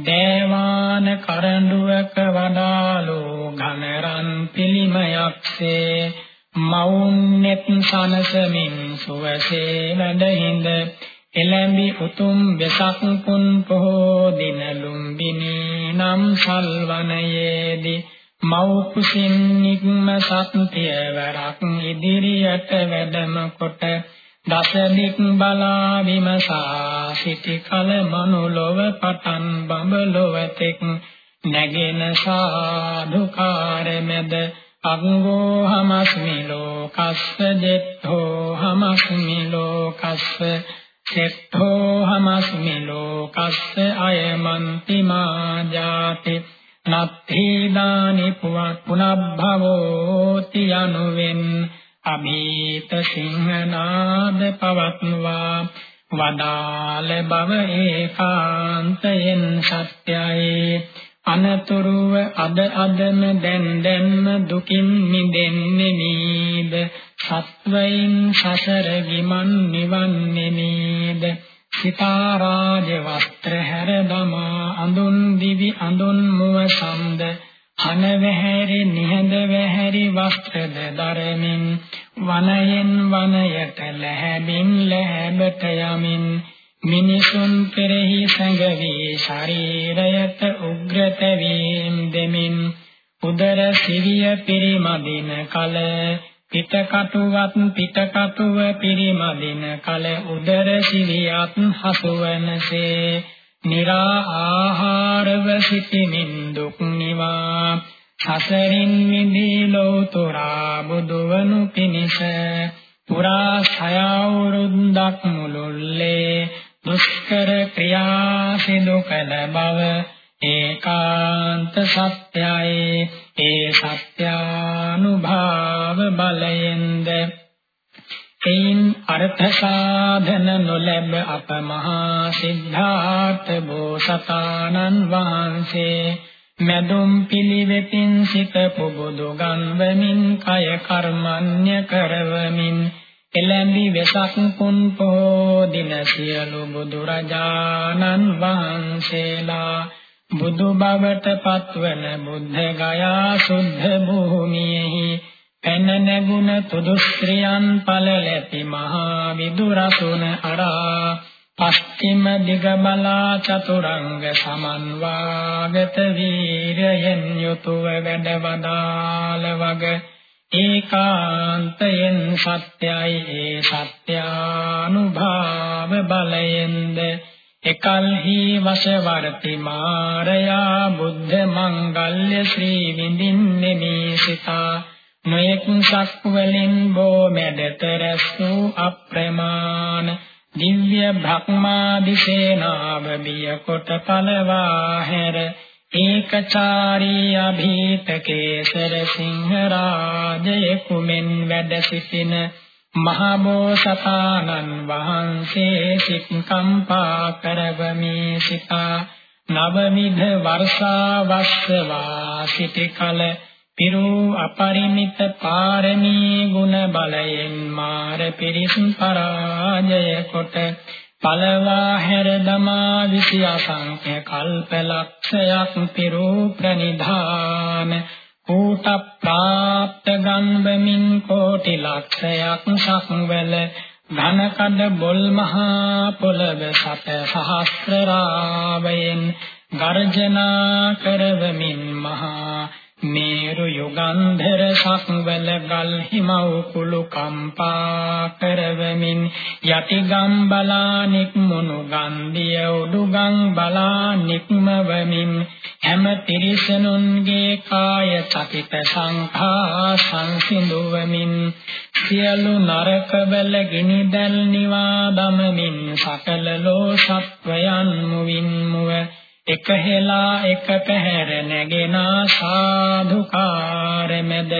දේවාන කරඬුවක වඩාලෝ ඝනරන් පිළිමයක්සේ මවුන්නෙත් සනසමින් සුවසේ වැඩහිඳ එළඹි උතුම් වෙසක් පුන් පොහෝ දින ලුම්බිනි නම් සල්වනයේදී මව් කුසින් නිග්ම සත්‍යවරක් ඉදිරියට වැඩම කොට දසදික් බලා විමසා සිටි කල මනුලොව පටන් බඹලොව තෙක් නැගෙන සාධුකාර මැද අංගෝ හමස්මි ලෝකස්ස දෙත්තෝ හමස්මි ලෝකස්ස සෙත්තෝ හමස්මි ලෝකස්ස අයමන්ති මා ජාති නත්ථි දානි පුනබ්භවෝති යනුවෙන් අභීත සිංහනාද පවත්වා වදාළ බව ඒකාන්තයෙන් සත්‍යයි අනතුරුව අද අදම දැන් දැන්ම දුකින් මිදෙන්නේ නීද සත්වයින් සසර ගිමන් නිවන්නේ නීද සිතාරාජ වස්ත්‍ර හැර දමා අඳුන් දිවි අඳුන් මුව සම්ද හන වැහැරි නිහඬ වැහැරි වස්ත්‍රද දරමින් වනයෙන් වනයට ලැබින් ලැබට යමින් මිනිසුන් කෙරෙහි සැඟවි ශරීරයට උග්‍රත වීම දෙමින් උදර සිවිය පිරිමදින කල පිටකටුවත් පිටකටුව පිරිමදින කල උදර සිවියත් හසුවනසේ නිරා ආහාරව සිටිමින් දුක් නිවා. සසරින් මිදී ලෝතුරා බුදුවනු පිණිස පුරා සයවුරුද්දක් මුළුල්ලේ දුෂ්කර ක්‍රියා සිදු කළ බව ඒකාන්ත සත්‍යයි. ඒ සත්‍යානුභාව බලයෙන්ද එයින් අර්ථ සාධන නොලැබ අප මහා සිද්ධාර්ථ බෝසතාණන් වහන්සේ මැදුම් පිළිවෙතින් සිත පුබුදු ගන්වමින් කය කර්මන්‍ය කරවමින් එළඹි වෙසක් පුන් පො දින සියලු බුදු රජාණන් වහන්සේලා බුදු බවට පත්වන බුද්ධ ගයා සුද්ධ භූමියෙහි පැන නැගුණ තුදු ස්ත්‍රියන් පළලැති මහා විදුරසුන අරා පස්තිම දිග බලා චතුරංග සමන්වාගත වීරයෙන් යුතුව වැඩවදාල වග ඒකාන්තයෙන් සත්‍යයි ඒ සත්‍යානුභාව බලයෙන්ද එකල්හි වශවර්ති මාරයා බුද්ධ මංගල්‍ය ශ්‍රී විඳින්නේ මේ සිතා. නොයෙක් සක්වලින් බෝ මැඩත රැස්තු අප්‍රමාණ. දිව්‍ය භක්මාදිසේනාව බිය කොට පළවා හැර. ඒකචාරී අභීත කේසර සිංහ රාජය කුමෙන් වැඩ සිටින මහ බෝසතාණන් වහන්සේ සිත් කම්පා කරවමි සිතා. නවමිධ වර්ෂා වස්සවා සිටි කල පිරු අපරිමිත පාරමී ගුණ බලයෙන් මාර පිරිස් පරාජය කොට පළවා හැර දමා විසි අසංඛ්‍ය කල්ප ලක්ෂයක් පිරු ප්‍රනිධාන කූට ප්‍රාප්ත ගන්වමින් කෝටි ලක්ෂයක් සක්වල ඝන කඩ බොල් මහා පොළව සත සහස්‍ර රාවයෙන් ගර්ජනා කරවමින් මහා මේරු යුගන්ධර සක්වල ගල් හිමව් කුළු කම්පා කරවමින් යටිගම් බලා නික්මුණු ගන්ධිය උඩුගම් බලා නික්මවමින් හැම තිරිසනුන්ගේ කාය චකිත සංඛා සංසිඳුවමින් සියලු නරකවල ගිනි දැල් නිවා දමමින් සකල ලෝ සත්වයන් මුවින් මුව එක හෙලා එක පැහැර නැගෙන සාධුකාර මැද.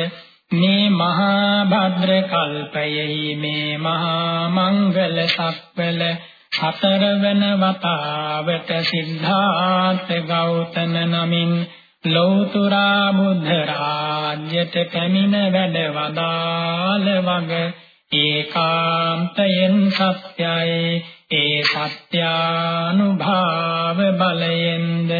මේ මහා භද්‍ර කල්පයෙහි මේ මහා මංගල සක්වල හතරවන වතාවට සිද්ධාර්ථ ගෞතම නමින් ලෞතුරා බුද්ධ රාජ්‍යයට පැමිණ වැඩ වදාළ වග ඒකාන්තයෙන් සත්‍යයි ඒ සත්‍යානුභාව බලයෙන්ද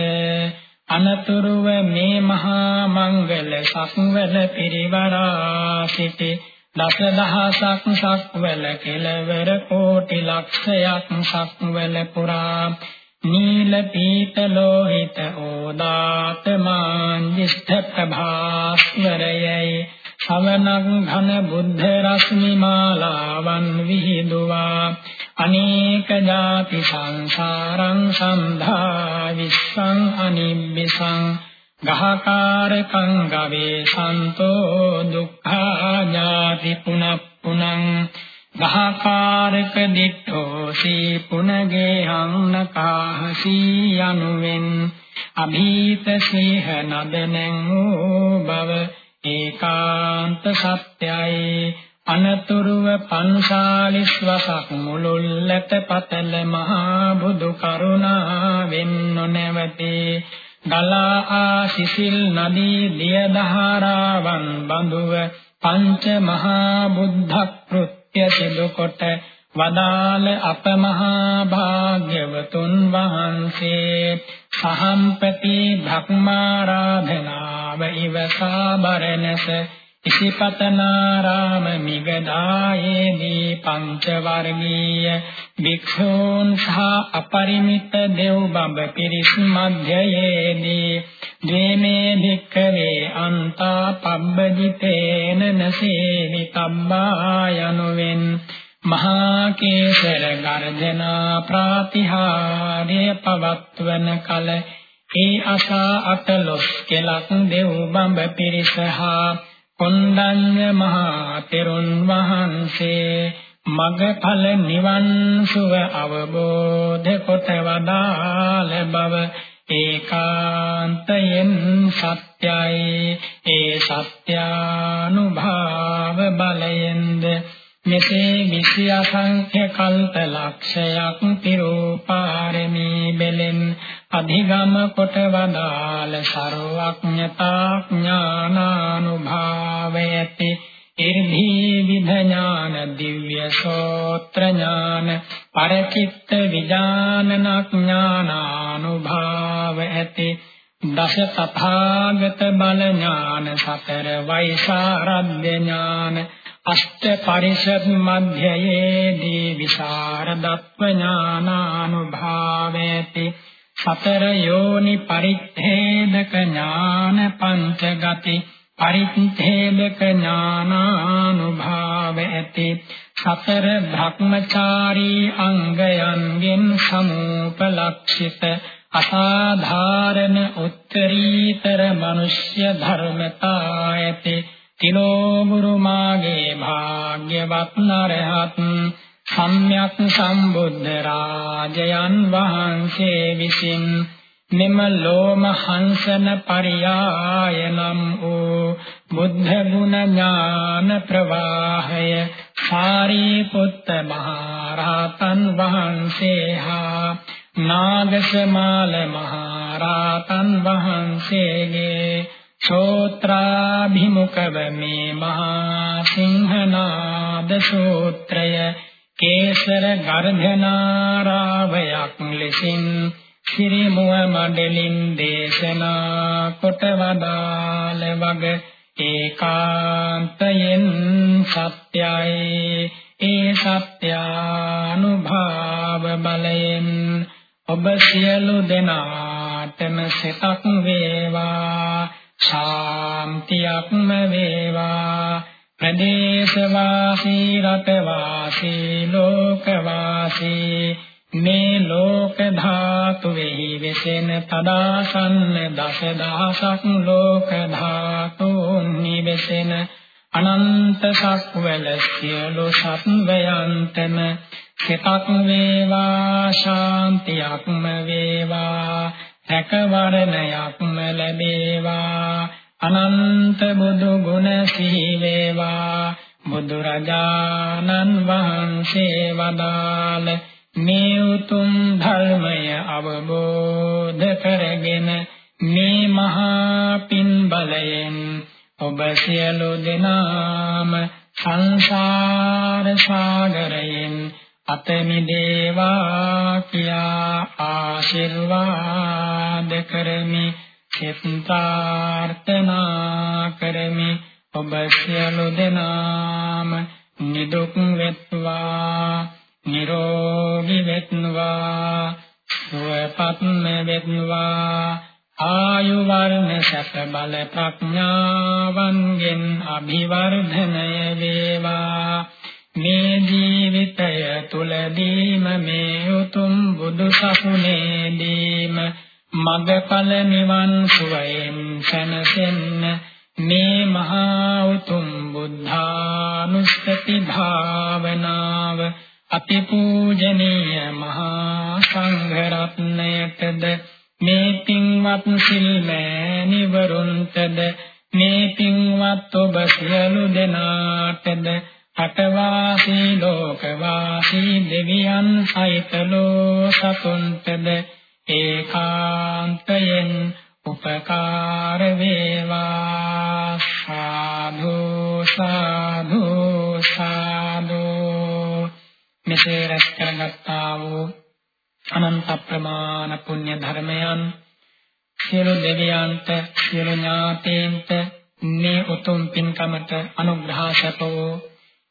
අනතුරුව මේ මහා මංගල සක්වල පිරිවරා සිටි දසදහසක් සක්වල කෙලවර කෝටි ලක්ෂයක් සක්වල පුරා නීල පීත ලෝහිත ඕදාත මාංජිෂ්ඨ ප්‍රභාස්වරයයි. ශවනක් ඝන බුද්ධ රශ්මි මාලාවන් විහිදුවා. අනේක ජාති සංසාරං සම්ධා විස්සං අනිබ්බිසං. ගහකාරකං ගවේ සන්තෝ දුක්ඛා ජාති පුනප්පුනං ගහකාරක දිට්ඨෝසි පුනගේ හංනකාහසි යනුවෙන්. අභීත සීහ නදනෙන් වූ බව ඒකාන්ත සත්‍යයි අනතුරුව පන්සාලිස් වසක් මුළුල්ලට පතල මහා බුදු කරුණාවෙන් නොනැවතී ගලා ආ සිසිල් නදී දිය දහරාවන් බඳුව පංච මහා බුද්ධ කෘත්‍ය සිදු කොට වදාළ අප මහා භාග්‍යවතුන් වහන්සේ සහම්පති භක්මාරාධනාව ඉවසා බරණස ඉසිපතනාරාම මිගදායේදී පංච වර්ගීය භික්ෂූන් සහ අපරිමිත දෙව් බඹ පිරිස් මධ්‍යයේදී ද්වේමේ භික්ඛවේ අන්තා පබ්බජිතේන නසේවිතබ්බා යනුවෙන් මහා කේසර ගර්ජනා ප්‍රාතිහාර්ය පවත්වන කල ඒ අසා අතලොස් කෙලක් දෙව් බඹ පිරිසහා කොණ්ඩඤ්ඤ මහා තෙරුන් වහන්සේ මගඵල නිවන් සුව අවබෝධ කොට වදාළ බව ඒකාන්තයෙන් සත්‍යයි. ඒ සත්‍යානුභාව බලයෙන්ද මෙසේ විසි අසංඛ්‍ය කල්ප ලක්ෂයක් පිරූපාරමී බෙලෙන්. අධිගම කොට වදාළ ਸਰවඥතා ඥානානුභාවයති ඉර්ධි විධ ඥාන දිව්‍ය සෝත්‍ර ඥාන පරචිත්ත විඥානන ඥානානුභාව ඇති දස තථාගත බල ඥාන සතර වෛසාරද්‍ය ඥාන අෂ්ට පරිෂද් මධ්‍යයේදී විසරදත්ව ඥානානුභාවේති සතර යෝනි පරිච්ඡේදක ඥාන පංචගති පරිච්ඡේදක ඥානානුභාව ඇති සතර භ්‍රමචාරී අංගයන්ගෙන් සමූපලක්ෂිත අසාධාරණ උත්තරීතර මනුෂ්‍ය ධර්මතා ඇති තිලෝගුරු මාගේ භාග්‍යවත් නරහත් සම්්‍යක් සම්බුද්ධ රාජයන් වහන්සේ විසින් මෙම ලෝම හංසන පරියායනම් වූ බුද්ධ ගුණ ඥාන ප්‍රවාහය සාරිපුත්ත මහ රහතන් වහන්සේ හා නාගසමාල මහ රහතන් වහන්සේගේ ශෝත්‍රාභිමුඛව මේ මහා සිංහනාද සූත්‍රය. කේසර ගර්ධනාරාවයක් ලෙසින් ශ්‍රීමුව මඩලින් දේශනා කොට වදාළ වග ඒකාන්තයෙන් සත්‍යයි. ඒ සත්‍යානුභාව බලයෙන් ඔබ සියලු දෙනාටම සිතක් වේවා. ශාන්තියක්ම වේවා. ප්‍රදේශවාසී රටවාසී ලෝකවාසී. මේ ලෝක ධාතු වෙහි වෙසෙන තදාසන්න දස දහසක් ලෝක ධාතුන් නිවෙසෙන අනන්ත සක්වල සියලු සත්වයන්තම සිතක් වේවා ශාන්තියක්ම වේවා. රැකවරණයක්ම ලැබේවා. අනන්ත බුදු ගුණ සිහි වේවා බුදු රජාණන් වහන්සේ වදාළ මේ උතුම් ධර්මය අවබෝධ කරගෙන මේ මහා පින් බලයෙන් ඔබ සියලු දෙනාම සංසාර සාගරයෙන් අත මිදේවා කියා ආශිර්වාද කරමි. සිත ප්‍රාර්ථනා කරමි. ඔබ සියලු දෙනාම නිදුක් වෙත්වා නිරෝගී වෙත්වා සුවපත් වෙත්වා. ආයු වර්ණ සැප බල ප්‍රඥාවන්ගෙන් අභිවර්ධනය වේවා. මේ ජීවිතය තුලදීම මේ උතුම් බුදු සසුනේදීම මගඵල නිවන් සුවයෙන් සැනසෙන්න මේ මහා උතුම් බුද්ධානුස්සති භාවනාව අතිපූජනීය මහා සංඝ රත්නයටද මේ පින්වත් සිල්මෑණිවරුන්ටද මේ පින්වත් ඔබ සියලු දෙනාටද රටවාසී ලෝකවාසී දෙවියන් සහිතලෝ සතුන්ටද ඒකාන්තයෙන් උපකාර වේවා. සාධු සාධු සාධු මෙසේ රැස් කරගත්තා වූ අනන්ත ප්‍රමාණ පුණ්‍ය ධර්මයන් සියලු දෙවියන්ට සියලු ඥාතීන්ට මේ උතුම් පින්කමට අනුග්‍රහ සැපෝ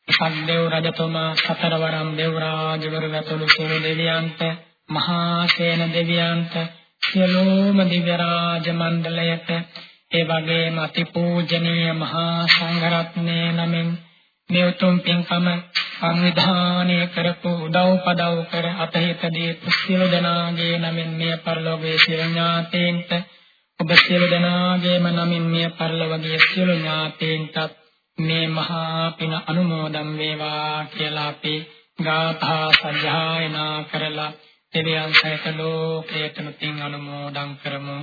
සම්දේව රජතුමා සතරවරම් දේව රාජවරු ඇතුළු සියලු දෙවියන්ට මහා සේන දෙවියන්ට සියලුම දිව්‍ය රාජ මණ්ඩලයට ඒ වගේම අතිපූජනීය මහා සංඝරත්නයේ නමින් මේ උතුම් පින්කම සංවිධානය කරපු උදව් පදව් කර අතහිත දීපු සියලු දෙනාගේ නමින් මේ පරලෝකයේ සියලු ඥාතීන්ට ඔබ සියලු දෙනාගේම නමින් මේ පරලෝකයේ සියලු ඥාතීන්ටත් මේ මහා පින අනුමෝදන් වේවා කියලා අපි ගාථා සජ්ජායනා කරලා දෙවියන් සහිත ලෝකයටම පින් අනුමෝදන් කරමු.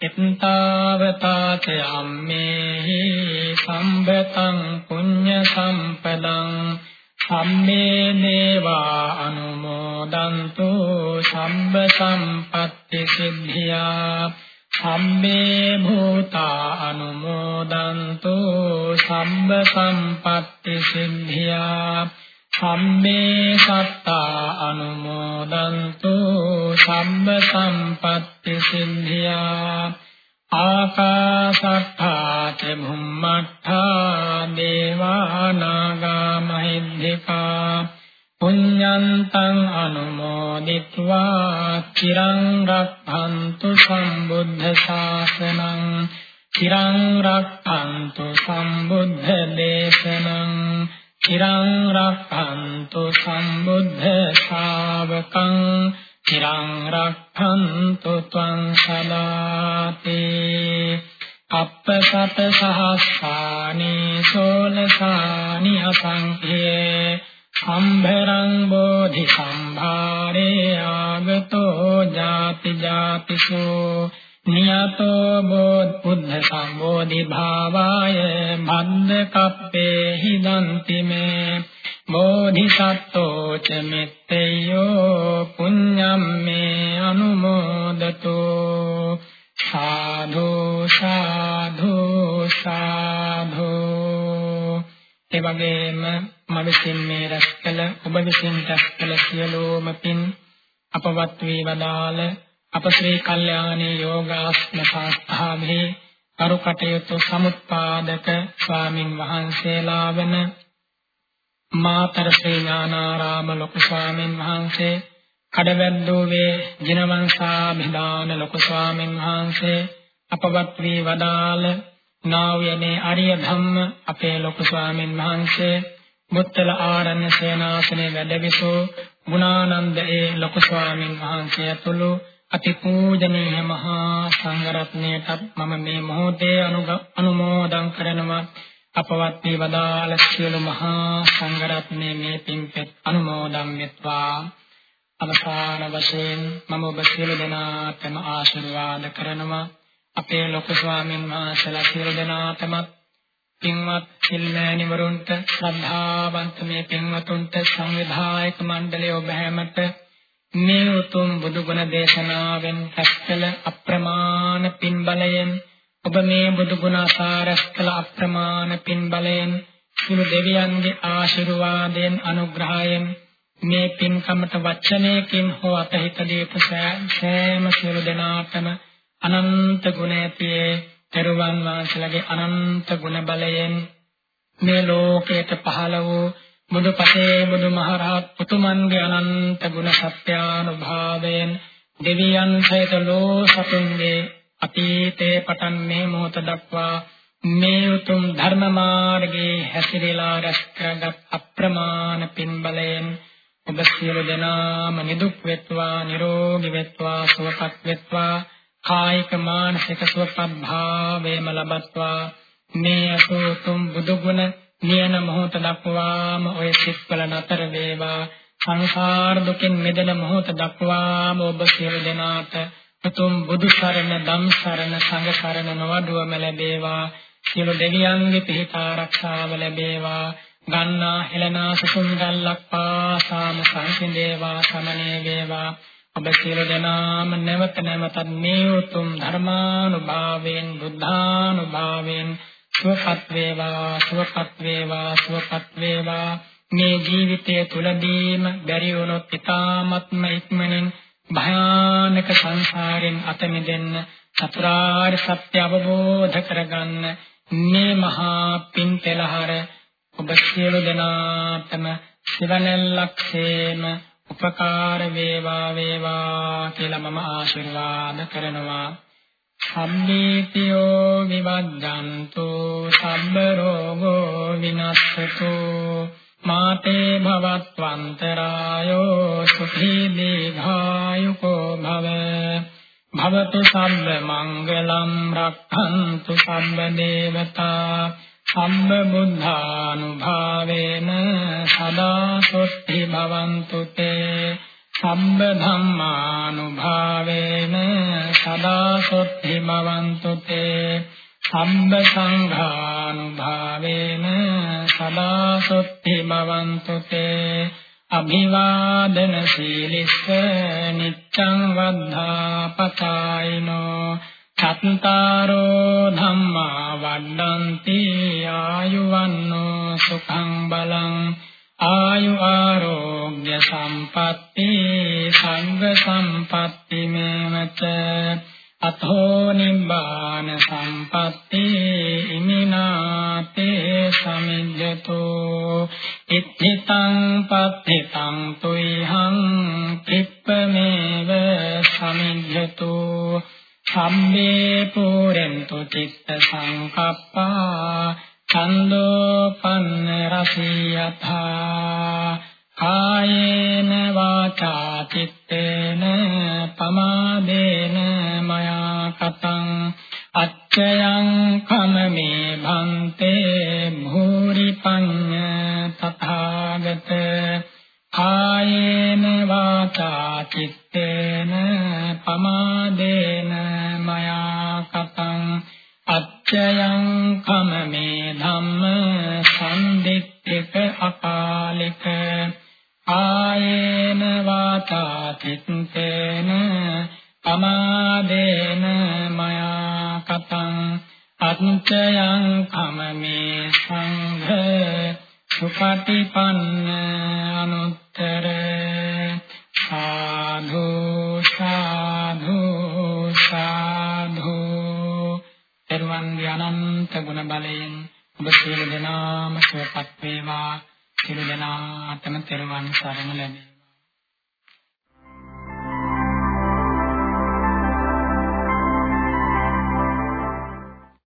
එත්තාවතාච අම්මේහි සම්බතං පුඤ්ඤ සම්පදං සම්මේ දේවා අනුමෝදන්තු සම්බ සම්පත්ති සිද්ධියා සම්මේ භූතා අනුමෝදන්තු සම්බ සම්පත්ති සිද්ධියා සම්මේ සත්තා අනුමෝදන්තු සම්බ සම්පත්ති සිද්ධියා ආකාශත්තා ච භුම්මත්තා දේවා නාග මහිද්దికා පුඤ්ඤන්තං අනුමෝදිත्वा চিරං රක්ඛන්තු සම්බුද්ධ ශාසනං চিරං රක්ඛන්තු සම්බුද්ධ දේශනං চিරං රක්ඛන්තු සම්බුද්ධ ශාවකං চিරං රක්ඛන්තු ත්වං සදාති අප්පසත සහස්සානේ සෝලසානි අසංඛේ සම්භරං බෝධි සම්භාරේ ආගතෝ ජාති ජාතිසෝ නියතෝ බෝධ බුද්ධ සම්බෝධි භාවාය භද්ද කප්පේ හිදන්ති මේ බෝධිසත්වෝ ච මෙත්තේයෝ පුඤ්ඤම් මේ අනුමෝදතෝ සාධු සාධු සාධු ඒ වගේම මම විසින් මේ රැස් කළ ඔබ විසින් රැස් කළ සියලුම පින් අපවත් වී වදාළ අප ශ්‍රී කල්යාණී යෝගාස්න සංස්ථාවේ කරුකටයුතු සමුත්පාදක ස්වාමින් වහන්සේලා වන මාතර ශ්‍රී ඥානාරාම ලොකු ස්වාමින් වහන්සේ කඩවැද්දෝවේ ජිනවංශා බිදාන ලොකු ස්වාමින් වහන්සේ අපවත් වී වදාළ නාවයනේ අරිය ධම්ම අපේ ලොකු ස්වාමින් වහන්සේ මුත්තල ආරණ්‍ය සේනාසනේ වැඩවිසෝ ගුණානන්ද ඒ ලොකු ස්වාමින් වහන්සේ ඇතුළු අති පූජනීය මහා සංඝරත්නයටත් මම මේ මොහොතේ අනුමෝදන් කරනවා. අපවත් වී වදාළ සියලු මහා සංඝරත්නයේ මේ පින්පෙත් අනුමෝදන් වෙත්වා. අවසාන වශයෙන් මම ඔබ සියලු දෙනාටම ආශිර්වාද කරනවා. අපේ ලොකු ස්වාමීන් වහන්සේලා සියලු දෙනාටමත් පින්වත් සිල්මෑණිවරුන්ට ශ්‍රද්ධාවන්ත මේ පින්වතුන්ට සංවිධායක මණ්ඩලය ඔබ හැමත මේ උතුම් බුදු ගුණ දේශනාවෙන් රැස්කල අප්‍රමාණ පින් බලයෙන් ඔබ මේ බුදු ගුණ අසාරස් කළ අප්‍රමාණ පින් බලයෙන් සියලු දෙවියන්ගේ ආශිර්වාදයෙන් අනුග්‍රහයෙන් මේ පින්කමට වචනයකින් හෝ අතහිත දීප සෑම සියලු දෙනාටම අනන්ත ගුණ ඇතියේ තෙරුවන් වහන්සේලාගේ අනන්ත ගුණ බලයෙන් මේ ලෝකයට පහළ වූ බුදුපසේ බුදුමහරහත් පුතුමන්ගේ අනන්ත ගුණ සත්‍යානුභාවයෙන් දෙවියන් සහිත ලෝ සතුන්ගේ අතීතේ පටන් මේ මොහොත දක්වා මේ උතුම් ධර්ම මාර්ගයේ හැසිරලා රැස් කරගත් අප්‍රමාණ පින් බලයෙන් ඔබ සියලු දෙනාම නිදුක් වෙත්වා නිරෝගී වෙත්වා සුවපත් වෙත්වා. කායික මානසික සුවපත් භාවයම ලබත්වා. මේ අසෝතුම් බුදුගුණ නියන මොහොත දක්වාම ඔය සිත්වල නතර වේවා. සංසාර දුකින් මිදෙන මොහොත දක්වාම ඔබ සියලු දෙනාට උතුම් බුදු සරණ ධම් සරණ සංඝ සරණ නොවඩුවම ලැබේවා. සියලු දෙවියන්ගේ පිහිට ආරක්ෂාව ලැබේවා. ගන්නා හෙළනා සුසුම් ගල්ලක් පාසාම සංසිඳේවා සමනේ වේවා. ඔබ සියලු දෙනාම නැවත නැවතත් මේ උතුම් ධර්මානුභාවයෙන් බුද්ධානුභාවයෙන් සුවපත් වේවා සුවපත් වේවා සුවපත් වේවා. මේ ජීවිතය තුලදීම බැරි වුණොත් ඊ타ත්ම ඉක්මනින් භයානක සංසාරයෙන් අත මිදෙන්න චතුරාර්ය සත්‍ය අවබෝධ කරගන්න මේ මහා පින් පෙළහර ඔබ සියලු දෙනාටම සිවණැල්ලක්සේම උපකාර වේවා වේවා කියලා මම ආශිර්වාද කරනවා. සම්මේතියෝ විවජ්ජන්තු සම්බ රෝගෝ විනස්සතු. මාතේ භවත්වන්තරායෝ සුඛී දීඝායුකෝ භව. භවතු සම්බ මංගලම් රක්ඛන්තු සම්බ දේවතා. සම්බ බුද්ධානුභාවේන සදා සොත්ති භවන්තු තේ සම්බ ධම්මානුභාවේන සදා සොත්ති භවන්තු තේ සම්බ සංඝානුභාවේන සදා සොත්ති භවන්තු තේ අභිවාදන සීලිස්ස නිච්ඡං වද්ධා පචායිනෝ චත්තාරෝ ධම්මා වඩ්ඩಂತಿ ආයුවන්නෝ සුඛං බලං ආයු ආරෝග්‍ය සම්පatti සංඝ සම්පatti මේවච අතෝ නිබ්බාන සම්පatti ඉමිනාතේ සමිජ්ජතෝ ඉත්ථිතං පත්ථිතං තුයිහං කිප්පමේව සමිජ්ජතෝ සම්මේ පුරෙන්තු චිත්ත සංකප්පා ඡන්தோපන්න රසියථා කායේන වාචා චිත්තේන පමාදේන මයා කතං අච්චයං කමමේ භන්තේ භූරි පඤ්ඤ තථාගත. කායේන වාචා චිත්තේන පමාදේන මයා කතං අච්චයං කමමේ ධම්ම සම්දිත්තික අකාලික ආයේන වාචා චිත්තේන පමාදේන මයා කතං අච්චයං කමමේ සංඝ සුපටිපන්න අනුත්තර සාධු සාධු සාධු. එරුවන්ගේ අනන්ත ගුණ බලයෙන් ඔබ සියලු දෙනාම සුවපත් වේවා. සියලු දෙනාටම තෙරුවන් සරණ ලැබේ.